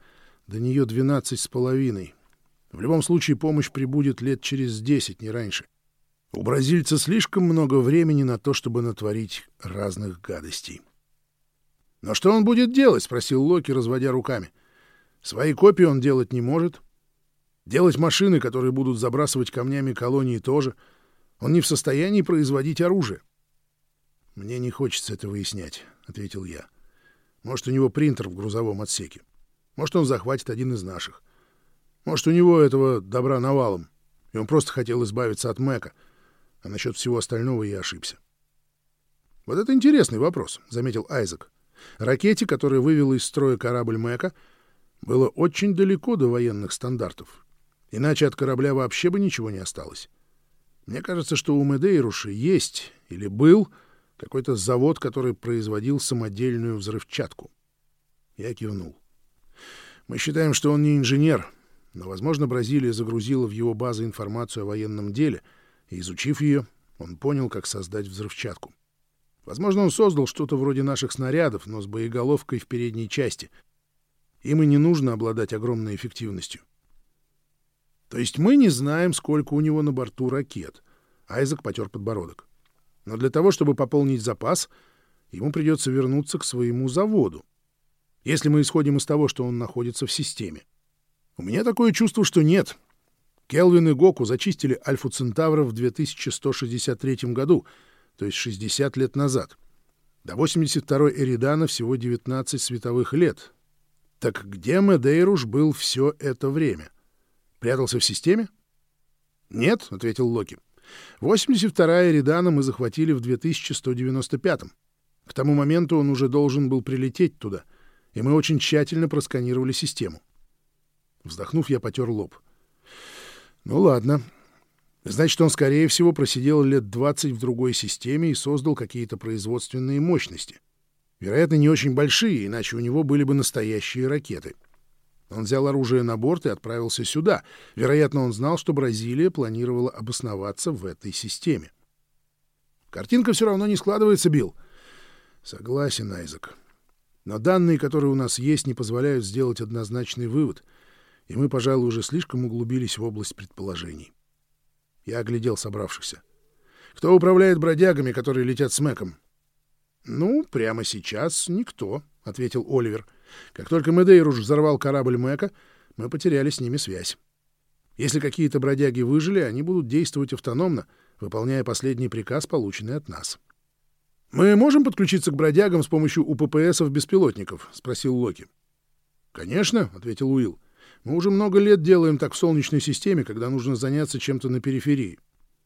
До нее двенадцать с половиной. В любом случае помощь прибудет лет через десять, не раньше. У бразильца слишком много времени на то, чтобы натворить разных гадостей. «Но что он будет делать?» — спросил Локи, разводя руками. «Свои копии он делать не может. Делать машины, которые будут забрасывать камнями колонии, тоже. Он не в состоянии производить оружие». «Мне не хочется это выяснять», — ответил я. «Может, у него принтер в грузовом отсеке. Может, он захватит один из наших. Может, у него этого добра навалом, и он просто хотел избавиться от Мэка. А насчет всего остального я ошибся». «Вот это интересный вопрос», — заметил Айзек. Ракете, которая вывела из строя корабль Мэка, было очень далеко до военных стандартов. Иначе от корабля вообще бы ничего не осталось. Мне кажется, что у Медейруши есть или был какой-то завод, который производил самодельную взрывчатку. Я кивнул. Мы считаем, что он не инженер, но, возможно, Бразилия загрузила в его базы информацию о военном деле, и, изучив ее, он понял, как создать взрывчатку. Возможно, он создал что-то вроде наших снарядов, но с боеголовкой в передней части. Им и не нужно обладать огромной эффективностью. То есть мы не знаем, сколько у него на борту ракет. Айзек потер подбородок. Но для того, чтобы пополнить запас, ему придется вернуться к своему заводу. Если мы исходим из того, что он находится в системе. У меня такое чувство, что нет. Келвин и Гоку зачистили Альфу Центавра в 2163 году — то есть 60 лет назад. До 82-й Эридана всего 19 световых лет. Так где Медейруш был все это время? Прятался в системе? Нет, — ответил Локи. 82-я Эридана мы захватили в 2195-м. К тому моменту он уже должен был прилететь туда, и мы очень тщательно просканировали систему. Вздохнув, я потер лоб. Ну ладно, Значит, он, скорее всего, просидел лет 20 в другой системе и создал какие-то производственные мощности. Вероятно, не очень большие, иначе у него были бы настоящие ракеты. Он взял оружие на борт и отправился сюда. Вероятно, он знал, что Бразилия планировала обосноваться в этой системе. Картинка все равно не складывается, Билл. Согласен, Айзек. Но данные, которые у нас есть, не позволяют сделать однозначный вывод, и мы, пожалуй, уже слишком углубились в область предположений. Я оглядел собравшихся. «Кто управляет бродягами, которые летят с Мэком?» «Ну, прямо сейчас никто», — ответил Оливер. «Как только Медейруш взорвал корабль Мэка, мы потеряли с ними связь. Если какие-то бродяги выжили, они будут действовать автономно, выполняя последний приказ, полученный от нас». «Мы можем подключиться к бродягам с помощью УППСов-беспилотников?» — спросил Локи. «Конечно», — ответил Уилл. Мы уже много лет делаем так в Солнечной системе, когда нужно заняться чем-то на периферии.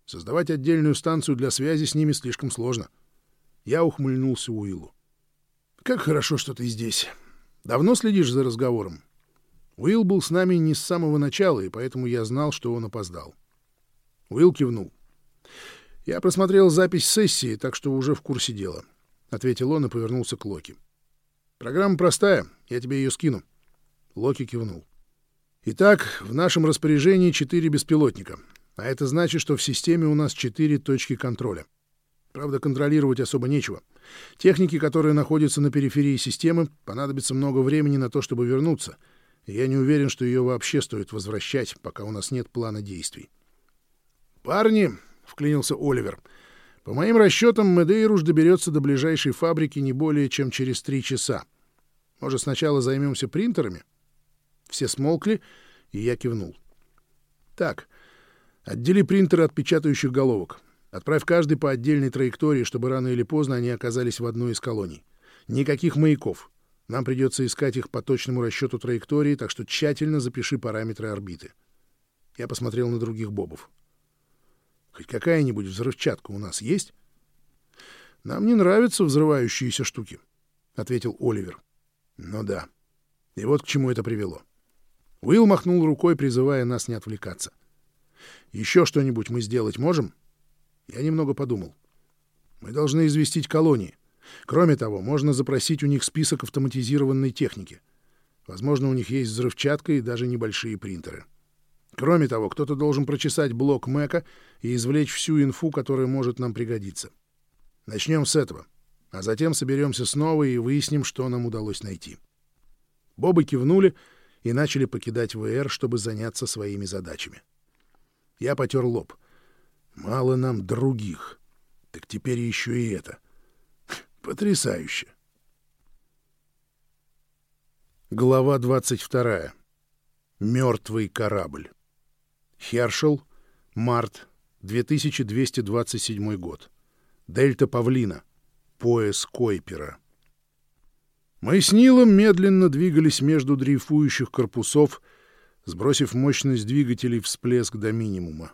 Создавать отдельную станцию для связи с ними слишком сложно. Я ухмыльнулся Уиллу. «Как хорошо, что ты здесь. Давно следишь за разговором?» Уилл был с нами не с самого начала, и поэтому я знал, что он опоздал. Уилл кивнул. «Я просмотрел запись сессии, так что уже в курсе дела», — ответил он и повернулся к Локи. «Программа простая, я тебе ее скину». Локи кивнул. Итак, в нашем распоряжении четыре беспилотника. А это значит, что в системе у нас четыре точки контроля. Правда, контролировать особо нечего. Техники, которые находятся на периферии системы, понадобится много времени на то, чтобы вернуться. Я не уверен, что ее вообще стоит возвращать, пока у нас нет плана действий. «Парни!» — вклинился Оливер. «По моим расчетам, Медейруш доберется до ближайшей фабрики не более чем через три часа. Может, сначала займемся принтерами?» Все смолкли, и я кивнул. «Так, отдели принтеры от печатающих головок. Отправь каждый по отдельной траектории, чтобы рано или поздно они оказались в одной из колоний. Никаких маяков. Нам придется искать их по точному расчету траектории, так что тщательно запиши параметры орбиты». Я посмотрел на других бобов. «Хоть какая-нибудь взрывчатка у нас есть?» «Нам не нравятся взрывающиеся штуки», — ответил Оливер. «Ну да. И вот к чему это привело». Уилл махнул рукой, призывая нас не отвлекаться. «Еще что-нибудь мы сделать можем?» Я немного подумал. «Мы должны известить колонии. Кроме того, можно запросить у них список автоматизированной техники. Возможно, у них есть взрывчатка и даже небольшие принтеры. Кроме того, кто-то должен прочесать блок Мэка и извлечь всю инфу, которая может нам пригодиться. Начнем с этого, а затем соберемся снова и выясним, что нам удалось найти». Бобы кивнули, и начали покидать ВР, чтобы заняться своими задачами. Я потер лоб. Мало нам других. Так теперь еще и это. Потрясающе. Глава 22. Мертвый корабль. Хершел, март, 2227 год. Дельта Павлина. Пояс Койпера. Мы с Нилом медленно двигались между дрейфующих корпусов, сбросив мощность двигателей всплеск до минимума.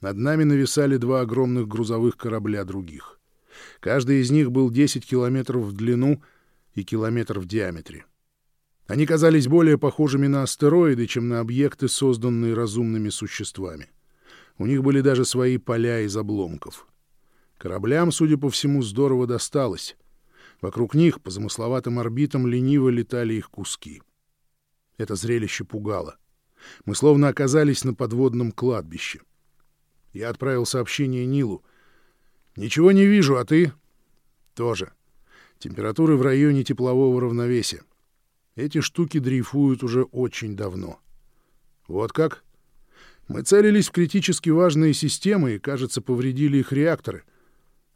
Над нами нависали два огромных грузовых корабля других. Каждый из них был 10 километров в длину и километр в диаметре. Они казались более похожими на астероиды, чем на объекты, созданные разумными существами. У них были даже свои поля из обломков. Кораблям, судя по всему, здорово досталось. Вокруг них по замысловатым орбитам лениво летали их куски. Это зрелище пугало. Мы словно оказались на подводном кладбище. Я отправил сообщение Нилу. «Ничего не вижу, а ты?» «Тоже. Температуры в районе теплового равновесия. Эти штуки дрейфуют уже очень давно». «Вот как?» «Мы целились в критически важные системы и, кажется, повредили их реакторы.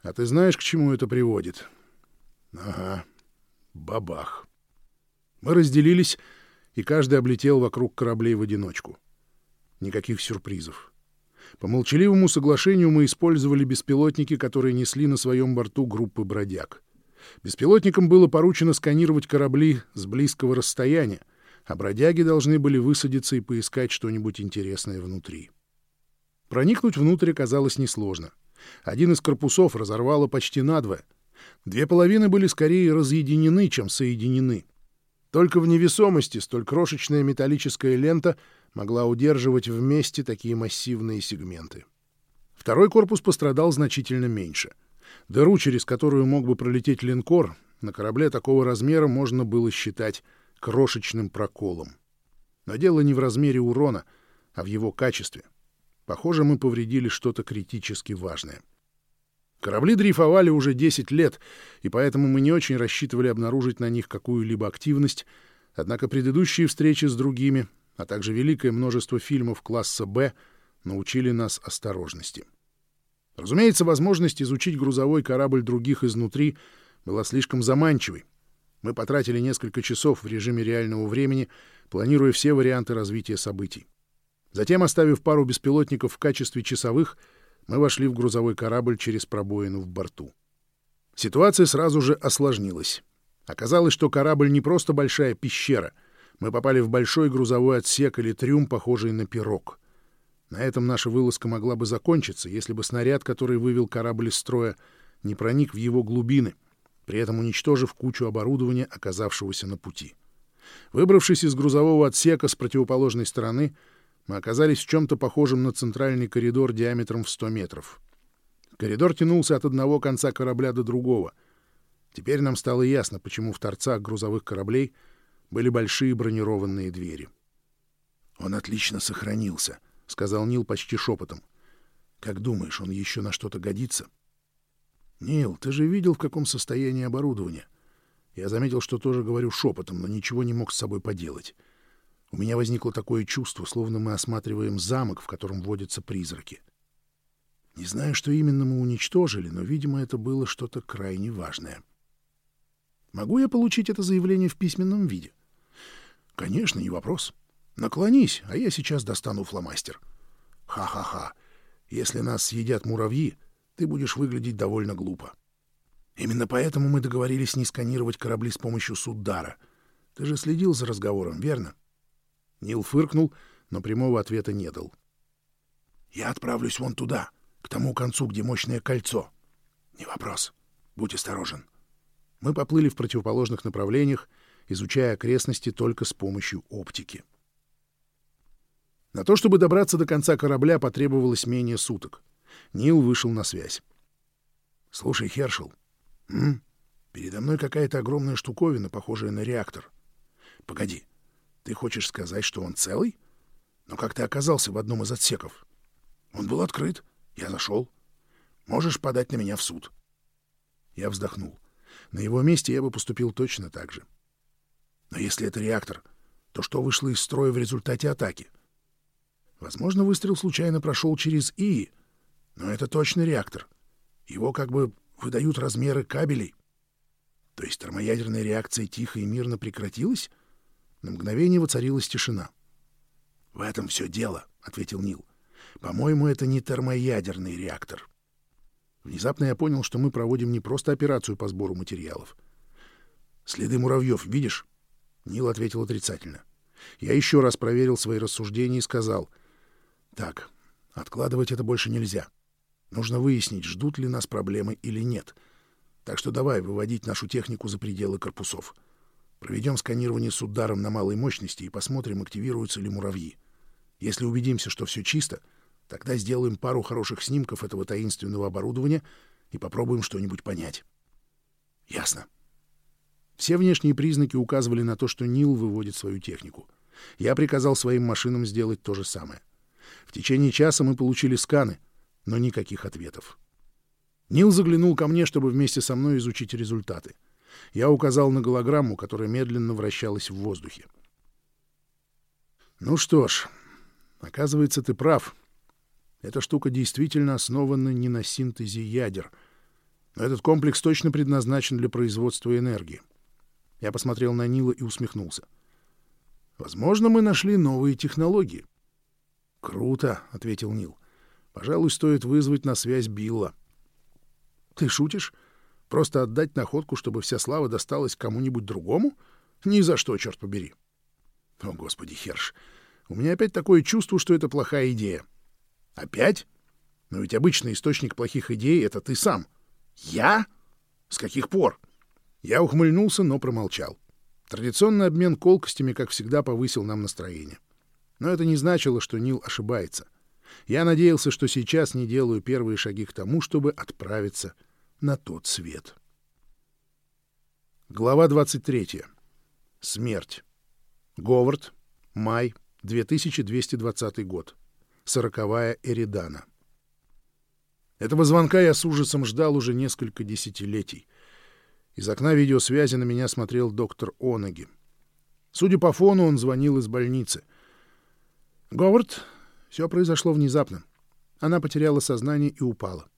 А ты знаешь, к чему это приводит?» «Ага. Бабах». Мы разделились, и каждый облетел вокруг кораблей в одиночку. Никаких сюрпризов. По молчаливому соглашению мы использовали беспилотники, которые несли на своем борту группы бродяг. Беспилотникам было поручено сканировать корабли с близкого расстояния, а бродяги должны были высадиться и поискать что-нибудь интересное внутри. Проникнуть внутрь оказалось несложно. Один из корпусов разорвало почти надвое. Две половины были скорее разъединены, чем соединены. Только в невесомости столь крошечная металлическая лента могла удерживать вместе такие массивные сегменты. Второй корпус пострадал значительно меньше. Дыру, через которую мог бы пролететь линкор, на корабле такого размера можно было считать крошечным проколом. Но дело не в размере урона, а в его качестве. Похоже, мы повредили что-то критически важное. Корабли дрейфовали уже 10 лет, и поэтому мы не очень рассчитывали обнаружить на них какую-либо активность, однако предыдущие встречи с другими, а также великое множество фильмов класса «Б» научили нас осторожности. Разумеется, возможность изучить грузовой корабль других изнутри была слишком заманчивой. Мы потратили несколько часов в режиме реального времени, планируя все варианты развития событий. Затем, оставив пару беспилотников в качестве часовых, мы вошли в грузовой корабль через пробоину в борту. Ситуация сразу же осложнилась. Оказалось, что корабль не просто большая пещера. Мы попали в большой грузовой отсек или трюм, похожий на пирог. На этом наша вылазка могла бы закончиться, если бы снаряд, который вывел корабль из строя, не проник в его глубины, при этом уничтожив кучу оборудования, оказавшегося на пути. Выбравшись из грузового отсека с противоположной стороны, мы оказались в чем-то похожем на центральный коридор диаметром в 100 метров. Коридор тянулся от одного конца корабля до другого. Теперь нам стало ясно, почему в торцах грузовых кораблей были большие бронированные двери. «Он отлично сохранился», — сказал Нил почти шепотом. «Как думаешь, он еще на что-то годится?» «Нил, ты же видел, в каком состоянии оборудование?» Я заметил, что тоже говорю шепотом, но ничего не мог с собой поделать. У меня возникло такое чувство, словно мы осматриваем замок, в котором водятся призраки. Не знаю, что именно мы уничтожили, но, видимо, это было что-то крайне важное. Могу я получить это заявление в письменном виде? Конечно, не вопрос. Наклонись, а я сейчас достану фломастер. Ха-ха-ха. Если нас съедят муравьи, ты будешь выглядеть довольно глупо. Именно поэтому мы договорились не сканировать корабли с помощью Суддара. Ты же следил за разговором, верно? Нил фыркнул, но прямого ответа не дал. «Я отправлюсь вон туда, к тому концу, где мощное кольцо». «Не вопрос. Будь осторожен». Мы поплыли в противоположных направлениях, изучая окрестности только с помощью оптики. На то, чтобы добраться до конца корабля, потребовалось менее суток. Нил вышел на связь. «Слушай, Хершел, м? передо мной какая-то огромная штуковина, похожая на реактор. Погоди, ты хочешь сказать, что он целый? Но как ты оказался в одном из отсеков? Он был открыт. Я зашел. Можешь подать на меня в суд. Я вздохнул. На его месте я бы поступил точно так же. Но если это реактор, то что вышло из строя в результате атаки? Возможно, выстрел случайно прошел через ИИ, но это точно реактор. Его как бы выдают размеры кабелей. То есть термоядерная реакция тихо и мирно прекратилась? На мгновение воцарилась тишина. — В этом все дело, — ответил Нил. — По-моему, это не термоядерный реактор. Внезапно я понял, что мы проводим не просто операцию по сбору материалов. «Следы муравьев, видишь?» Нил ответил отрицательно. Я еще раз проверил свои рассуждения и сказал, «Так, откладывать это больше нельзя. Нужно выяснить, ждут ли нас проблемы или нет. Так что давай выводить нашу технику за пределы корпусов. Проведем сканирование с ударом на малой мощности и посмотрим, активируются ли муравьи. Если убедимся, что все чисто, тогда сделаем пару хороших снимков этого таинственного оборудования и попробуем что-нибудь понять. Ясно. Все внешние признаки указывали на то, что Нил выводит свою технику. Я приказал своим машинам сделать то же самое. В течение часа мы получили сканы, но никаких ответов. Нил заглянул ко мне, чтобы вместе со мной изучить результаты. Я указал на голограмму, которая медленно вращалась в воздухе. «Ну что ж, оказывается, ты прав. Эта штука действительно основана не на синтезе ядер. Но этот комплекс точно предназначен для производства энергии». Я посмотрел на Нила и усмехнулся. «Возможно, мы нашли новые технологии». «Круто», — ответил Нил. «Пожалуй, стоит вызвать на связь Билла». Ты шутишь? Просто отдать находку, чтобы вся слава досталась кому-нибудь другому? Ни за что, черт побери. О, господи, Херш, у меня опять такое чувство, что это плохая идея. Опять? Но ведь обычный источник плохих идей — это ты сам. Я? С каких пор? Я ухмыльнулся, но промолчал. Традиционный обмен колкостями, как всегда, повысил нам настроение. Но это не значило, что Нил ошибается. Я надеялся, что сейчас не делаю первые шаги к тому, чтобы отправиться на тот свет. Глава 23. Смерть. Говард. Май. 2220 год. Сороковая Эридана. Этого звонка я с ужасом ждал уже несколько десятилетий. Из окна видеосвязи на меня смотрел доктор Онаги. Судя по фону, он звонил из больницы. «Говард, все произошло внезапно. Она потеряла сознание и упала.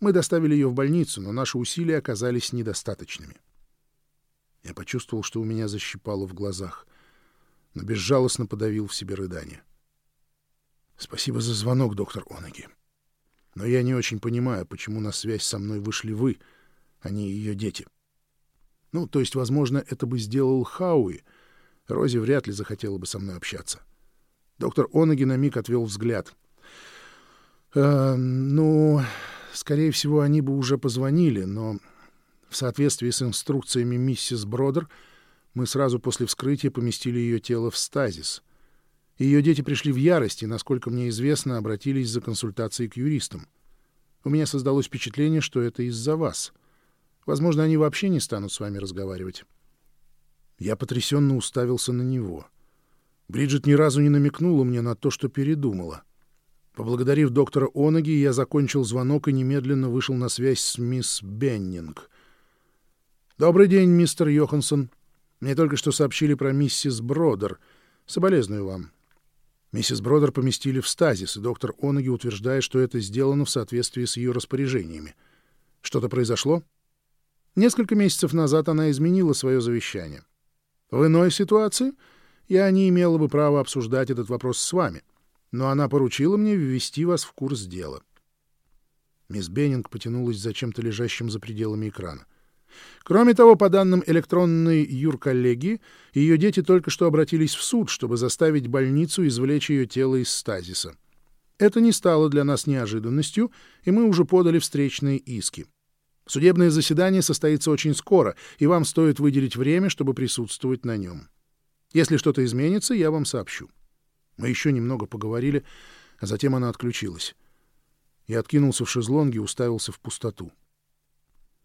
Мы доставили ее в больницу, но наши усилия оказались недостаточными. Я почувствовал, что у меня защипало в глазах, но безжалостно подавил в себе рыдание. Спасибо за звонок, доктор Онаги. Но я не очень понимаю, почему на связь со мной вышли вы, а не ее дети. Ну, то есть, возможно, это бы сделал Хауи. Рози вряд ли захотела бы со мной общаться. Доктор Онаги на миг отвел взгляд. «Э, «Ну, скорее всего, они бы уже позвонили, но в соответствии с инструкциями миссис Бродер мы сразу после вскрытия поместили ее тело в стазис. Ее дети пришли в ярость и, насколько мне известно, обратились за консультацией к юристам. У меня создалось впечатление, что это из-за вас. Возможно, они вообще не станут с вами разговаривать. Я потрясенно уставился на него. Бриджит ни разу не намекнула мне на то, что передумала. Поблагодарив доктора Онаги, я закончил звонок и немедленно вышел на связь с мисс Беннинг. «Добрый день, мистер Йоханссон. Мне только что сообщили про миссис Бродер. Соболезную вам». Миссис Бродер поместили в стазис, и доктор Онаги утверждает, что это сделано в соответствии с ее распоряжениями. Что-то произошло? Несколько месяцев назад она изменила свое завещание. В иной ситуации я не имела бы права обсуждать этот вопрос с вами — но она поручила мне ввести вас в курс дела. Мисс Беннинг потянулась за чем-то лежащим за пределами экрана. Кроме того, по данным электронной юрколлегии, ее дети только что обратились в суд, чтобы заставить больницу извлечь ее тело из стазиса. Это не стало для нас неожиданностью, и мы уже подали встречные иски. Судебное заседание состоится очень скоро, и вам стоит выделить время, чтобы присутствовать на нем. Если что-то изменится, я вам сообщу. Мы еще немного поговорили, а затем она отключилась. Я откинулся в шезлонге и уставился в пустоту.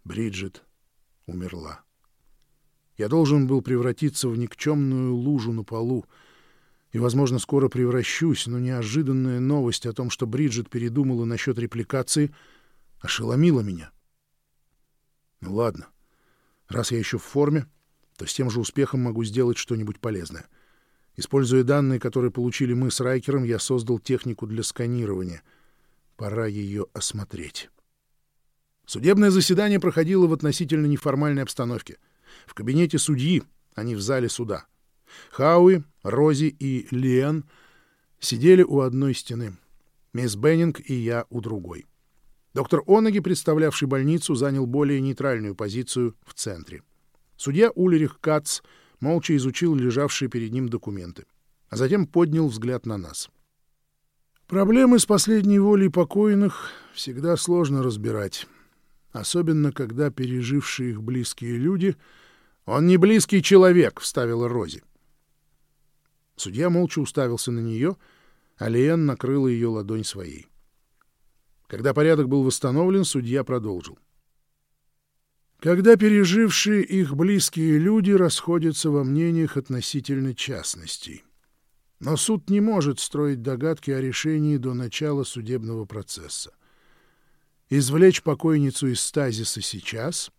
Бриджит умерла. Я должен был превратиться в никчемную лужу на полу, и, возможно, скоро превращусь, но неожиданная новость о том, что Бриджит передумала насчет репликации, ошеломила меня. Ну ладно, раз я еще в форме, то с тем же успехом могу сделать что-нибудь полезное. Используя данные, которые получили мы с Райкером, я создал технику для сканирования. Пора ее осмотреть. Судебное заседание проходило в относительно неформальной обстановке. В кабинете судьи, а не в зале суда. Хауи, Рози и Лиэн сидели у одной стены. Мисс Беннинг и я у другой. Доктор Онаги, представлявший больницу, занял более нейтральную позицию в центре. Судья Ульрих Кац молча изучил лежавшие перед ним документы, а затем поднял взгляд на нас. Проблемы с последней волей покойных всегда сложно разбирать, особенно когда пережившие их близкие люди... «Он не близкий человек», — вставила Рози. Судья молча уставился на нее, а Лиэн накрыла ее ладонь своей. Когда порядок был восстановлен, судья продолжил когда пережившие их близкие люди расходятся во мнениях относительно частностей. Но суд не может строить догадки о решении до начала судебного процесса. Извлечь покойницу из стазиса сейчас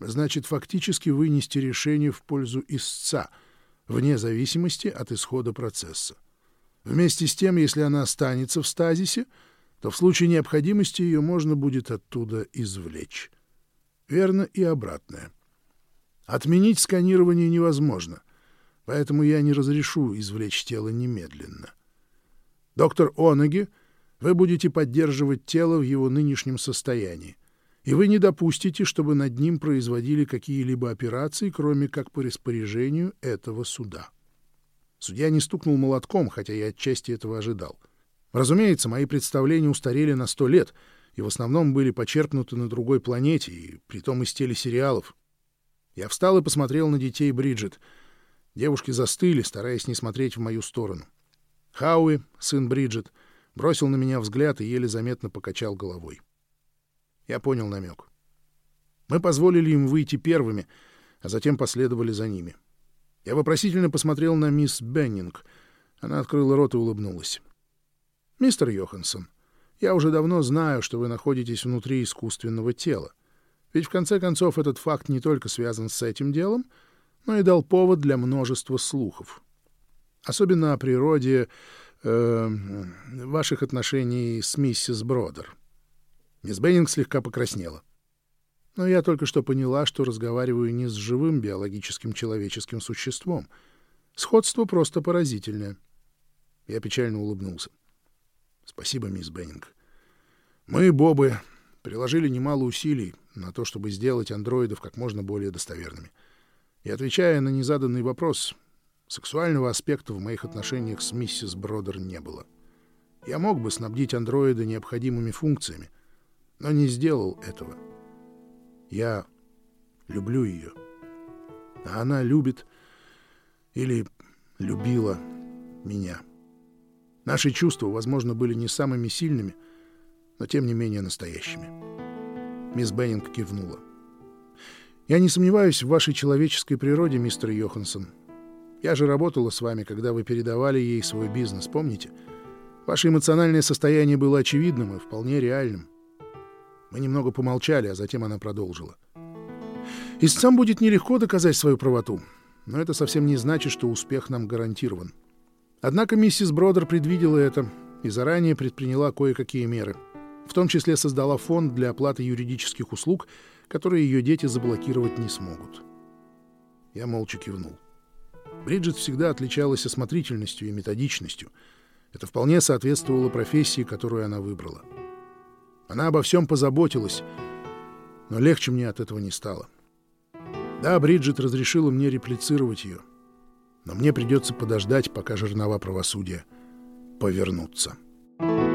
значит фактически вынести решение в пользу истца, вне зависимости от исхода процесса. Вместе с тем, если она останется в стазисе, то в случае необходимости ее можно будет оттуда извлечь. Верно и обратное. Отменить сканирование невозможно, поэтому я не разрешу извлечь тело немедленно. Доктор Онаги, вы будете поддерживать тело в его нынешнем состоянии, и вы не допустите, чтобы над ним производили какие-либо операции, кроме как по распоряжению этого суда. Судья не стукнул молотком, хотя я отчасти этого ожидал. Разумеется, мои представления устарели на сто лет — и в основном были почерпнуты на другой планете, и притом из телесериалов. Я встал и посмотрел на детей Бриджит. Девушки застыли, стараясь не смотреть в мою сторону. Хауи, сын Бриджит, бросил на меня взгляд и еле заметно покачал головой. Я понял намек. Мы позволили им выйти первыми, а затем последовали за ними. Я вопросительно посмотрел на мисс Беннинг. Она открыла рот и улыбнулась. «Мистер Йоханссон, я уже давно знаю, что вы находитесь внутри искусственного тела. Ведь в конце концов этот факт не только связан с этим делом, но и дал повод для множества слухов. Особенно о природе э, ваших отношений с миссис Бродер. Мисс Беннинг слегка покраснела. Но я только что поняла, что разговариваю не с живым биологическим человеческим существом. Сходство просто поразительное. Я печально улыбнулся. Спасибо, мисс Беннинг. Мы, Бобы, приложили немало усилий на то, чтобы сделать андроидов как можно более достоверными. И отвечая на незаданный вопрос, сексуального аспекта в моих отношениях с миссис Бродер не было. Я мог бы снабдить андроида необходимыми функциями, но не сделал этого. Я люблю ее, а она любит или любила меня. Наши чувства, возможно, были не самыми сильными, но тем не менее настоящими. Мисс Беннинг кивнула. «Я не сомневаюсь в вашей человеческой природе, мистер Йоханссон. Я же работала с вами, когда вы передавали ей свой бизнес, помните? Ваше эмоциональное состояние было очевидным и вполне реальным. Мы немного помолчали, а затем она продолжила. Истцам будет нелегко доказать свою правоту, но это совсем не значит, что успех нам гарантирован. Однако миссис Бродер предвидела это и заранее предприняла кое-какие меры. В том числе создала фонд для оплаты юридических услуг, которые ее дети заблокировать не смогут. Я молча кивнул. Бриджит всегда отличалась осмотрительностью и методичностью. Это вполне соответствовало профессии, которую она выбрала. Она обо всем позаботилась, но легче мне от этого не стало. Да, Бриджит разрешила мне реплицировать ее — но мне придется подождать, пока жернова правосудия повернутся. Thank you.